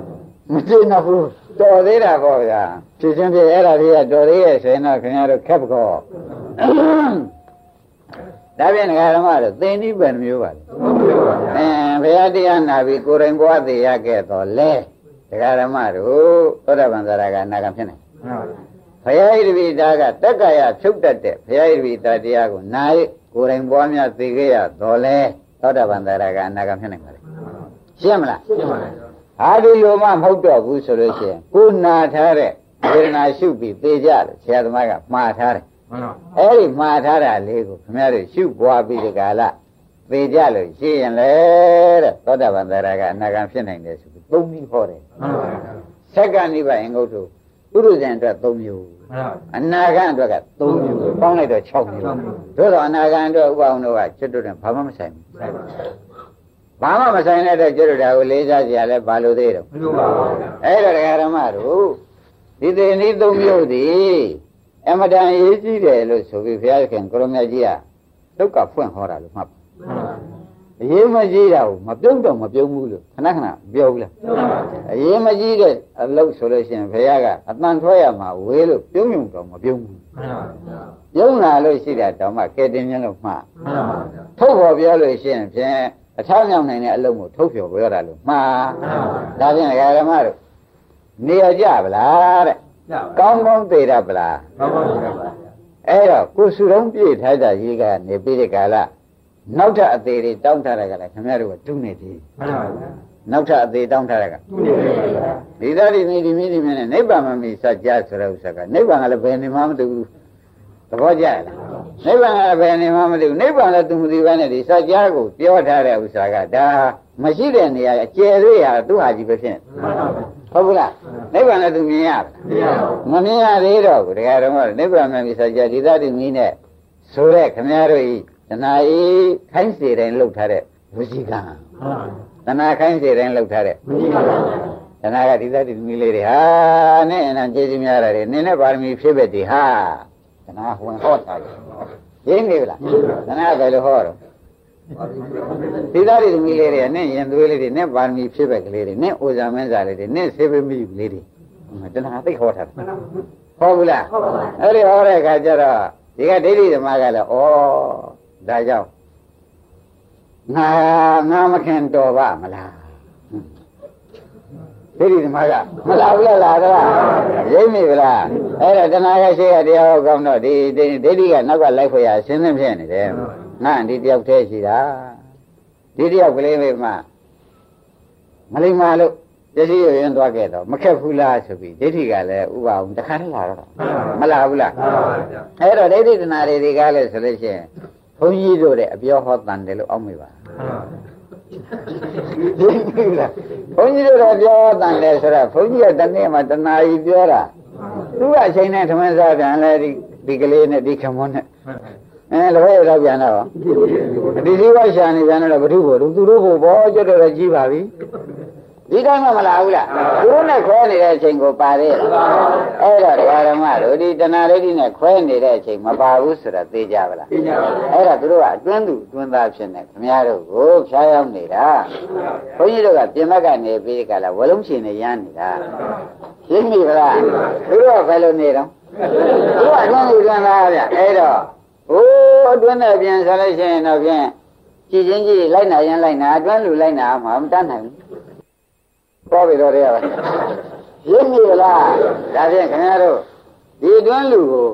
Speaker 2: မကျေနပ်ဘူးတော်သေးတာပေါ့ဗျာဖြစ်ချင်းဖြစ်အဲ့ဒါတွေကတော်သေးရဲ့ဆိုရင်တော့ခင်ဗျားတို့ခက်ပကောဒါပြန်ဓမ္မတို့သင်္နိဗ္ဗာန်မျိုးပါလေ
Speaker 3: ဟုတ်ပါဗျာ
Speaker 2: အဲ ဘုရားတရားနာပြီးကိုယ်တိုင်ဘဝသိရခဲ့တော့လေဒကာဓမ္မတို့သောတာပန်သရကအနာဂံဖြစ်နေ
Speaker 3: မှန်ပါဗျာ
Speaker 2: ဘုရားဣတိပိသားကတက္ကရာဖြုတ်တတ်တဲ့ဘုရားဣတိပိသားတရားကိုနားရကိုယ်တိုင်ပွားများသိခဲ့ရတော့လေသောတာပန်တရားကအနာဂတ်ဖြစ်နိုင်ပါလေရှင်းမလား
Speaker 3: ရှင်းပါဗျာ
Speaker 2: ဟာဒီလိုမှမဟုတ်တော့ဘူးဆိုလို့ရှိရင်ကိုနာထားတဲ့ဝေဒနာရှုပြီးသိကြတယ်ဆရာသမားကမှားထားတယ်
Speaker 3: မှန်ပါ
Speaker 2: အဲ့ဒီမှားထားတာလေးကိုခင်ဗျားတို့ရှုပွားပြီးဒီကလာ သိကြလို့ရှိရင်လေတဲ့သောတာပန်တရားကအနာဂတ်ဖြစ်နိုင်တယ်ဆိုပြီးသုံးပြီးဟောတယ်
Speaker 3: မှန်ပါဗျာ
Speaker 2: ဆက်ကနိဗ္ဗာန်အင်္ဂုတ္တပုရုဇဉ်အတွက်၃မျိုး
Speaker 3: မှန်ပါ
Speaker 2: အနာဂတ်အတွက်က3မျိုးပေါင်းလိုက်တော့6မျိုး
Speaker 3: 6မျိုး
Speaker 2: တို့တော့အနာဂတ်အတွက်ဥပအောင်တို့ကကျွတ်တို့နဲ့ဘာမှမဆိုင်ဘူး
Speaker 3: ဆိုင်ပါ
Speaker 2: ဘာမှမဆိုင်တဲ့အတွက်ကျွတ်တို့ဒါကိုလေးစားကြရလဲဘာလို့သေးတော့
Speaker 3: မလို့ပါဘူးဗျာ
Speaker 2: အဲ့တော့ဒကာရမတို့ဒီသေနည်း3မျိုးဒီအမတန်ရေးကြည့်တယ်လို့ဆိုပြီးဘုရားခင်ကိုရမကြီးကဒုက္ခဖွင့်ဟောတာလို့မှတ်ပါ
Speaker 3: မှန်ပါ
Speaker 2: အရေးမကြီးတာကိုမပြုံးတော့မပြုံးဘူးလို့ခဏခဏပြောဘူးလား
Speaker 3: မှန်ပါဗျာ
Speaker 2: အရေးမကြီးတဲ့အလုပ်ဆိုလို့ရှိရင်ဘုရားကအတန်ထွက်ရမှာဝေးလို့ပြုံးပြုံတော့မပြုံးဘူး
Speaker 3: မှန်ပါဗျာ
Speaker 2: ပြုံးလာလို့ရှိတာတော့မှကဲတင်မြင်လို့မှား
Speaker 3: မှန်ပါဗျာ
Speaker 2: ထုတ်ဖော်ပြောလို့ရှိရင်ဖြင့်အထောက်မြောက်နိုင်တဲ့အလုပ်ကိုထုတ်ဖော်ပြောတာလို့မှား
Speaker 3: မှန်ပါဗျာ
Speaker 2: ဒါဖြင့်ဒကာဓမ္မတို့နေရကြဗလားတဲ့
Speaker 3: ရပါ
Speaker 2: ကောင်းကောင်းသိရဗလား
Speaker 3: ကောင်းပါဗျာ
Speaker 2: အဲ့တော့ကိုယ်စုတုံးပြည့်ထားတာကြီးကနေပြီးဒီကလာ နောက်ထပ်အသေးတွေတောင်းထားတာကလည်းခင်ဗျားတို့ကတူးနေသေး
Speaker 3: မှန်ပါဗျာ
Speaker 2: နောက်ထပ်အသေးတောင်းထားတာက
Speaker 3: သူနေတယ်ဗျာ
Speaker 2: ဒီသားဒီမိဒီမိဒီမိနဲ့နိဗ္ဗာန်မမီစัจ जा ဆိုတဲ့ဥစ္စာကနိဗ္ဗာန်ကလည်းဘယ်နေမှမတူဘူးသဘောကျလားနိဗ္ဗာန်ကလည်းဘယ်နေမှမတူဘူးနိဗ္ဗာန်လည်းသူမသိဘဲနဲ့ဒီစัจ जा ကိုပြောထားတဲ့ဥစ္စာကဒါမရှိတဲ့နေရာအကျယ်သေးဟာသူ့ဟာကြီးပဲဖြစ်
Speaker 3: မှန်ပါဗျာ
Speaker 2: ဟုတ်ဘူးလားနိဗ္ဗာန်လည်းသူမြင်ရ
Speaker 3: မရပါဘူး
Speaker 2: မမြင်ရသေးတော့ဘူးတရားတော်ကနိဗ္ဗာန်မမီစัจ जा ဒီသားဒီမိနဲ့ဆိုတဲ့ခမည်းတော်ဤ တဏှာဤခိုင်းစေတိုင်းလှုပ်ထားတဲ့ဝစီကံတဏှာခိုင်းစေတိုင်းလောက်ထားတဲ့တဏှာကဒီသတိသမီးလေးတွေဟာနဲ့အနံကျေးဇူးများရတယ်နင်းနဲ့ပါရမီဖြစ်ပဲဒီဟာတဏှာဝင်ဟောတာရင်းနေလားတဏှာဘယ်လိုဟောတော့ဒီသားတွေသမီးလေးတွေနဲ့ရင်သွေးလေးတွေနဲ့ပါရမီဖြစ်ပဲကလေးတွေနဲ့အိုဇာမင်းစားလေးတွေနဲ့ဆေးပမီကလေးတွေတဏှာသိဟောတာဟုတ်ဘူးလားအဲ့ဒီဟောတဲ့အခါကျတော့ဒီကဒိဋ္ဌိသမားကလည်းဩ ဒါကြောင့်ငါငါမခင်တော်ပါမလားဒိဋ္ဌိသမားကမလာဘူးလားလာတော့ရိမ့်မိဗလားအဲ့ဒါတဏှာကရှိရတရားဟောကောင်းတော့ဒီဒိဋ္ဌိကနောက်ကလိုက်ခွေရအရှင်းသင်းဖြစ်နေတယ်ငါဒီတယောက်တည်းရှိတာဒီတယောက်ကလေးပဲမှမလိမ္မာလို့တတိယရင်သွားခဲ့တော့မခက်ဘူးလားဆိုပြီးဒိဋ္ဌိကလည်းဥပအောင်တခါတည်းလာတော့မလာဘူးလားအဲ့တော့ဒိဋ္ဌိတနာတွေကလည်းဆိုလို့ရှိရင် ဘုန်းကြီးတို့တဲ့အပြောဟောတန်တယ်လို့အောက်မေပါဘုန်းကြီးတို့ပြောတန်တယ်ဆိုတော့ဘုန်းကြီးကတနေ့မှတနာကြီးပြောတာသူကအချိန်နဲ့ထမင်းစားပြန်လဲဒီဒီကလေးနဲ့ဒီခမွန်းနဲ့အဲလောရတော့ပြန်တော့ဒီဒီဝရှာနေပြန်တော့ဘုသူ့ဘုသူတို့ဘုဘောကျွတ်တော့ကြီးပါပြီ ဒီတိုင်းမှမလာဘူးလားသူတို့နဲ့ခွဲနေတဲ့အချိန်ကိုပါသေးလားအဲ့တော့ဓမ္မတို့ဒီတဏှာလေးဒီနဲ့ခွဲနေတဲ့အချိန်မပါဘူးဆိုတာသိကြပါလားသိကြပါဘူးအဲ့ဒါသူတို့ကအတွင်းသူအတွင်းသားဖြစ်နေခင်ဗျားတို့ကိုဖြားရောက်နေတာဘုန်းကြီးတို့ကပြင်ဘက်ကနေပြီးကြလားဝလုံးရှင်နေရမ်းနေတာသိမိဗလားသူတို့ကဘယ်လိုနေတော့သူကအတွင်းသူအတွင်းသားဗျအဲ့တော့ဟိုးအတွင်းနဲ့ပြန်ဆိုလို့ရှိရင်တော့ဖြင့်ကြည်ချင်းကြီးလိုက်နာရင်လိုက်နာအတွင်းလူလိုက်နာမှာမတတ်နိုင်ဘူး ပေါ်ပြီတော့တည်းရပါရင်းမိလားဒါဖြင့်ခင်ဗျားတို့ဒီအတွင်းလူကို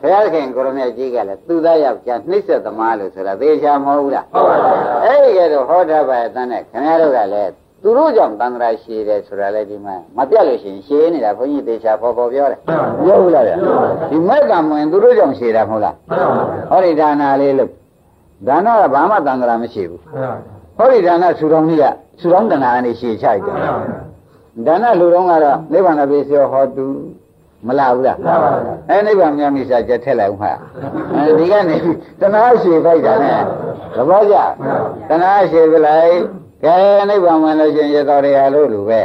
Speaker 2: ဘုရားခင်ကိုရမေကြီးကလည်းသူသားယောက်ျားနှိမ့်ဆက်သမားလို့ဆိုတာသေချာမဟုတ်ဘူးလားဟုတ်ပါဘူးအဲ့ဒီကဲတော့ဟောတာပါတဲ့နဲ့ခင်ဗျားတို့ကလည်းသူတို့ကြောင့်တန်ត្រာရှည်တယ်ဆိုတာလည်းဒီမှာမပြတ်လို့ရှိရင်ရှည်နေတာဘုန်းကြီးသေချာပေါ်ပေါ်ပြောတယ်ပြောဘူးလားဗျဒီမဲ့ကမဝင်သူတို့ကြောင့်ရှည်တာမဟုတ်လားဟောဒီဒါနာလေးလို့ဒါနာကဘာမှတန်ត្រာမရှိဘူး ဟောဒီဒါနာဆူတော်ကြီးကဆူတော်တဏှာနဲ့ရှည်ချလိုက်တယ်ဒါနလူတော်ကတော့နိဗ္ဗာန်ဘေးစောဟောတူမလာဘူးလားလာပါဘူးအဲနိဗ္ဗာန်မြတ်မိစာကျက်ထက်လိုက်ဦးမှာအဲဒီကနေတဏှာရှည်ဖိုက်တာနဲ့သဘောကျတဏှာရှည်ပလိုက်ကဲနိဗ္ဗာန်ဝင်လို့ရှိရင်ရတော်ရလို့လူပဲ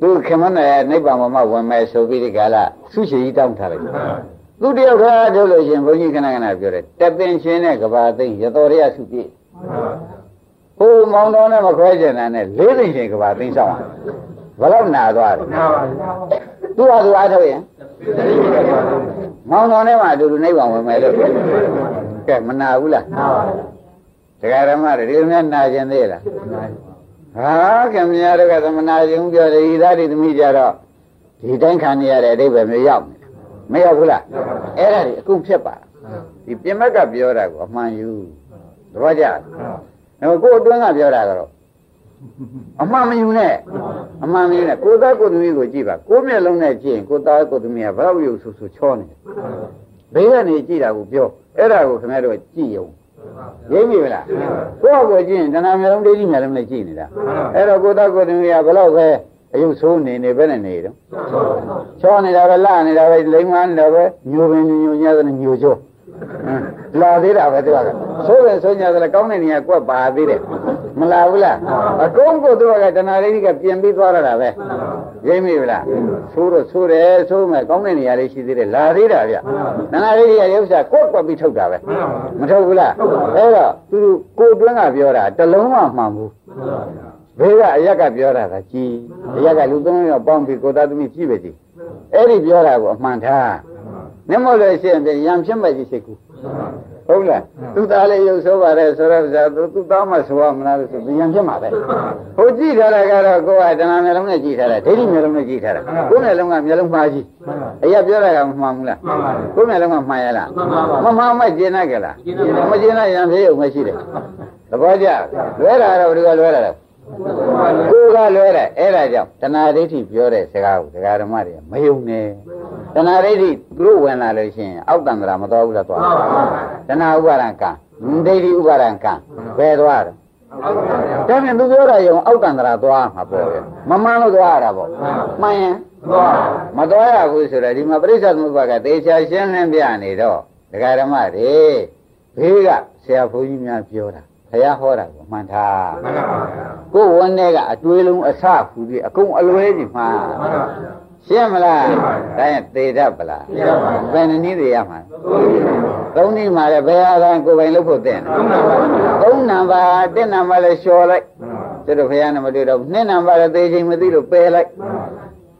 Speaker 2: သူခင်မနဲ့နိဗ္ဗာန်မှာဝင်မယ်ဆိုပြီးဒီကလာသူရှိကြီးတောင်းထားလိုက်သူတယောက်ထားထုတ်လို့ရှိရင်ဘုန်းကြီးခဏခဏပြောတယ်တပင်ရှင်နဲ့ကဘာသိရတော်ရဆုပြည့် ဟိုမောင်တော်နဲ့မခွဲကျင်တာနဲ့လေးသိရှင်ကဘာသိဆောင်ဘယ်တော့နာသွားတယ်နာပါဘူးသူ့ဟာသူအားထုတ်ရင်မောင်တော်နဲ့မှအတူတူနိဗ္ဗာန်ဝင်မယ်လို့ကဲမနာဘူးလားနာပါဘူးတရားဓမ္မတွေဒီလိုများနာကျင်သေးလားဟာခင်ဗျားတို့ကသမနာခြင်းပြောတယ်ဤသားဒီသမီးကြတော့ဒီတိုင်းခံနေရတဲ့အဓိပ္ပာယ်မျိုးရောက်နေတယ်မရောက်ဘူးလားအဲ့ဒါတွေအကုန်ဖြစ်ပါဒီပြင်မက်ကပြောတာကိုအမှန်ယူ သဘောကျလားကိုယ်အတွင်းကပြောတာကတော့အမှန်မယူနဲ့အမှန်မယူနဲ့ကိုသားကိုသမီးကိုကြည့်ပါကိုမျက်လုံးနဲ့ကြည့်ရင်ကိုသားကိုသမီးကဘယ်တော့ရုပ်ဆူဆူချောနေဘေးကနေကြည့်တာကိုပြောအဲ့ဒါကိုခင်ဗျားတို့ကြည့်ရုံရိပ်မိမလားကိုယ့်ကိုကြည့်ရင်တဏှာမျိုးလုံးဒိဋ္ဌိမျိုးလုံးနဲ့ကြည့်နေတာအဲ့တော့ကိုသားကိုသမီးကဘယ်တော့ပဲအယုတ်ဆိုးနေနေပဲနဲ့နေတော့ချောနေတာပဲလှနေတာပဲလိမ္မာနေတာပဲညိုပင်ညိုညတဲ့ညိုချော လာသေးတာပဲသူကဆိုးတယ်ဆိုညာတယ်ကောင်းတဲ့နေရာကွက်ပါသေးတယ်မလာဘူးလားအကုန်ကိုသူကတဏှာလေးကပြင်ပြီးသွားရတာပဲရိမ့်မိလားဆိုးတော့ဆိုးတယ်ဆိုးမယ်ကောင်းတဲ့နေရာလေးရှိသေးတယ်လာသေးတာဗျတဏှာလေးကရုပ်ရှာကွက်ကွက်ပြီးထုတ်တာပဲမထုတ်ဘူးလားအဲ့တော့သူကိုအတွင်းကပြောတာတလုံးမှမှန်ဘူးဘေးကအရက်ကပြောတာကကြည်အရက်ကလူသုံးယောက်ပေါင်းပြီးကိုသားသမီးကြည့်ပဲကြည့်အဲ့ဒီပြောတာကိုအမှန်ထား မျက်မှောက်လည်းရှိရင်ရံဖြစ်မဲ့ကြီးစိတ်ကူဟုတ်လားသူသားလေးရုပ်ဆိုးပါတယ်ဆိုတော့ဇာသူသူသားမှဆိုရမလားလို့ဆိုပြန်ဖြစ်မှာပဲဟိုကြည့်ထားတာကတော့ကိုယ်ကတဏှာမျိုးလုံးနဲ့ကြည့်ထားတာဒိဋ္ဌိမျိုးလုံးနဲ့ကြည့်ထားတာကိုယ်မျိုးလုံးကမျိုးလုံးမှားကြီးအရာပြောတာကမမှန်ဘူးလားကိုယ်မျိုးလုံးကမှန်ရလားမမှန်မှကျင်နိုင်ကြလားမကျင်နိုင်ရံဖြစ်ရုံမရှိတယ်သဘောကျလွဲတာတော့ဘယ်လိုလွဲတာလဲ ကိုယ်ကလွဲတယ်အဲ့ဒါကြောင့်တဏှာဒိဋ္ဌိပြောတဲ့စကားကိုဒကာဓမ္မတွေမယုံနဲ့တဏှာဒိဋ္ဌိသူတို့ဝင်လာလို့ရှိရင်အောက်တန္တရာမတော်ဘူးလားသွားတဏှာဥပါဒံကံဒိဋ္ဌိဥပါဒံကံဘယ်သွားတယ်ဒါဖြင့်သူပြောတာယုံအောက်တန္တရာသွားမှာပေါ့လေမမှန်လို့သွားရတာပေါ့မှန်ရင်မသွားရဘူးဆိုတော့ဒီမှာပရိစ္ဆေသမုပ္ပါကတေချာရှင်းလင်းပြနေတော့ဒကာဓမ္မတွေဘေးကဆရာဘုန်းကြီးများပြောတာ ဘုရားဟောတာကိုမှန်ထား
Speaker 3: မှန်ပါဗျာ
Speaker 2: ကိုယ်ဝန်ထဲကအတွေးလုံးအစဖူပြီးအကုန်အလွဲကြီးမှာ
Speaker 3: မှန်ပါဗျာ
Speaker 2: ရှင်းမလား
Speaker 3: ရှင်းပါဗျာ
Speaker 2: ဒါရင်သေတတ်ပလား
Speaker 3: သိရပါဘူး
Speaker 2: ဘယ်နည်းသေးရမှာ
Speaker 3: သုံးပါဗျာ
Speaker 2: သုံးနည်းမှာလည်းဘယ်ဟာတိုင်းကိုယ်ပိုင်လုပ်ဖို့သင့်တယ်
Speaker 3: သုံးပါဗျာ
Speaker 2: သုံးနံပါတ်တစ်နံပါတ်လည်းလျှော်လိုက်
Speaker 3: မှန်ပါ
Speaker 2: ကျတော့ဘုရားနဲ့မတွေ့တော့ဘူးနှစ်နံပါတ်လည်းသေချိန်မသိလို့ပယ်လိုက်
Speaker 3: မှန်ပါ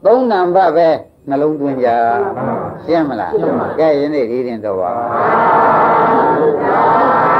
Speaker 2: သုံးနံပါတ်ပဲနှလုံးသွင်းကြ
Speaker 3: မှန်ပါ
Speaker 2: ရှင်းမလား
Speaker 3: ရှင်းပါ
Speaker 2: ကဲယနေ့ဒီရင်တော့ပါ
Speaker 3: ဗျာ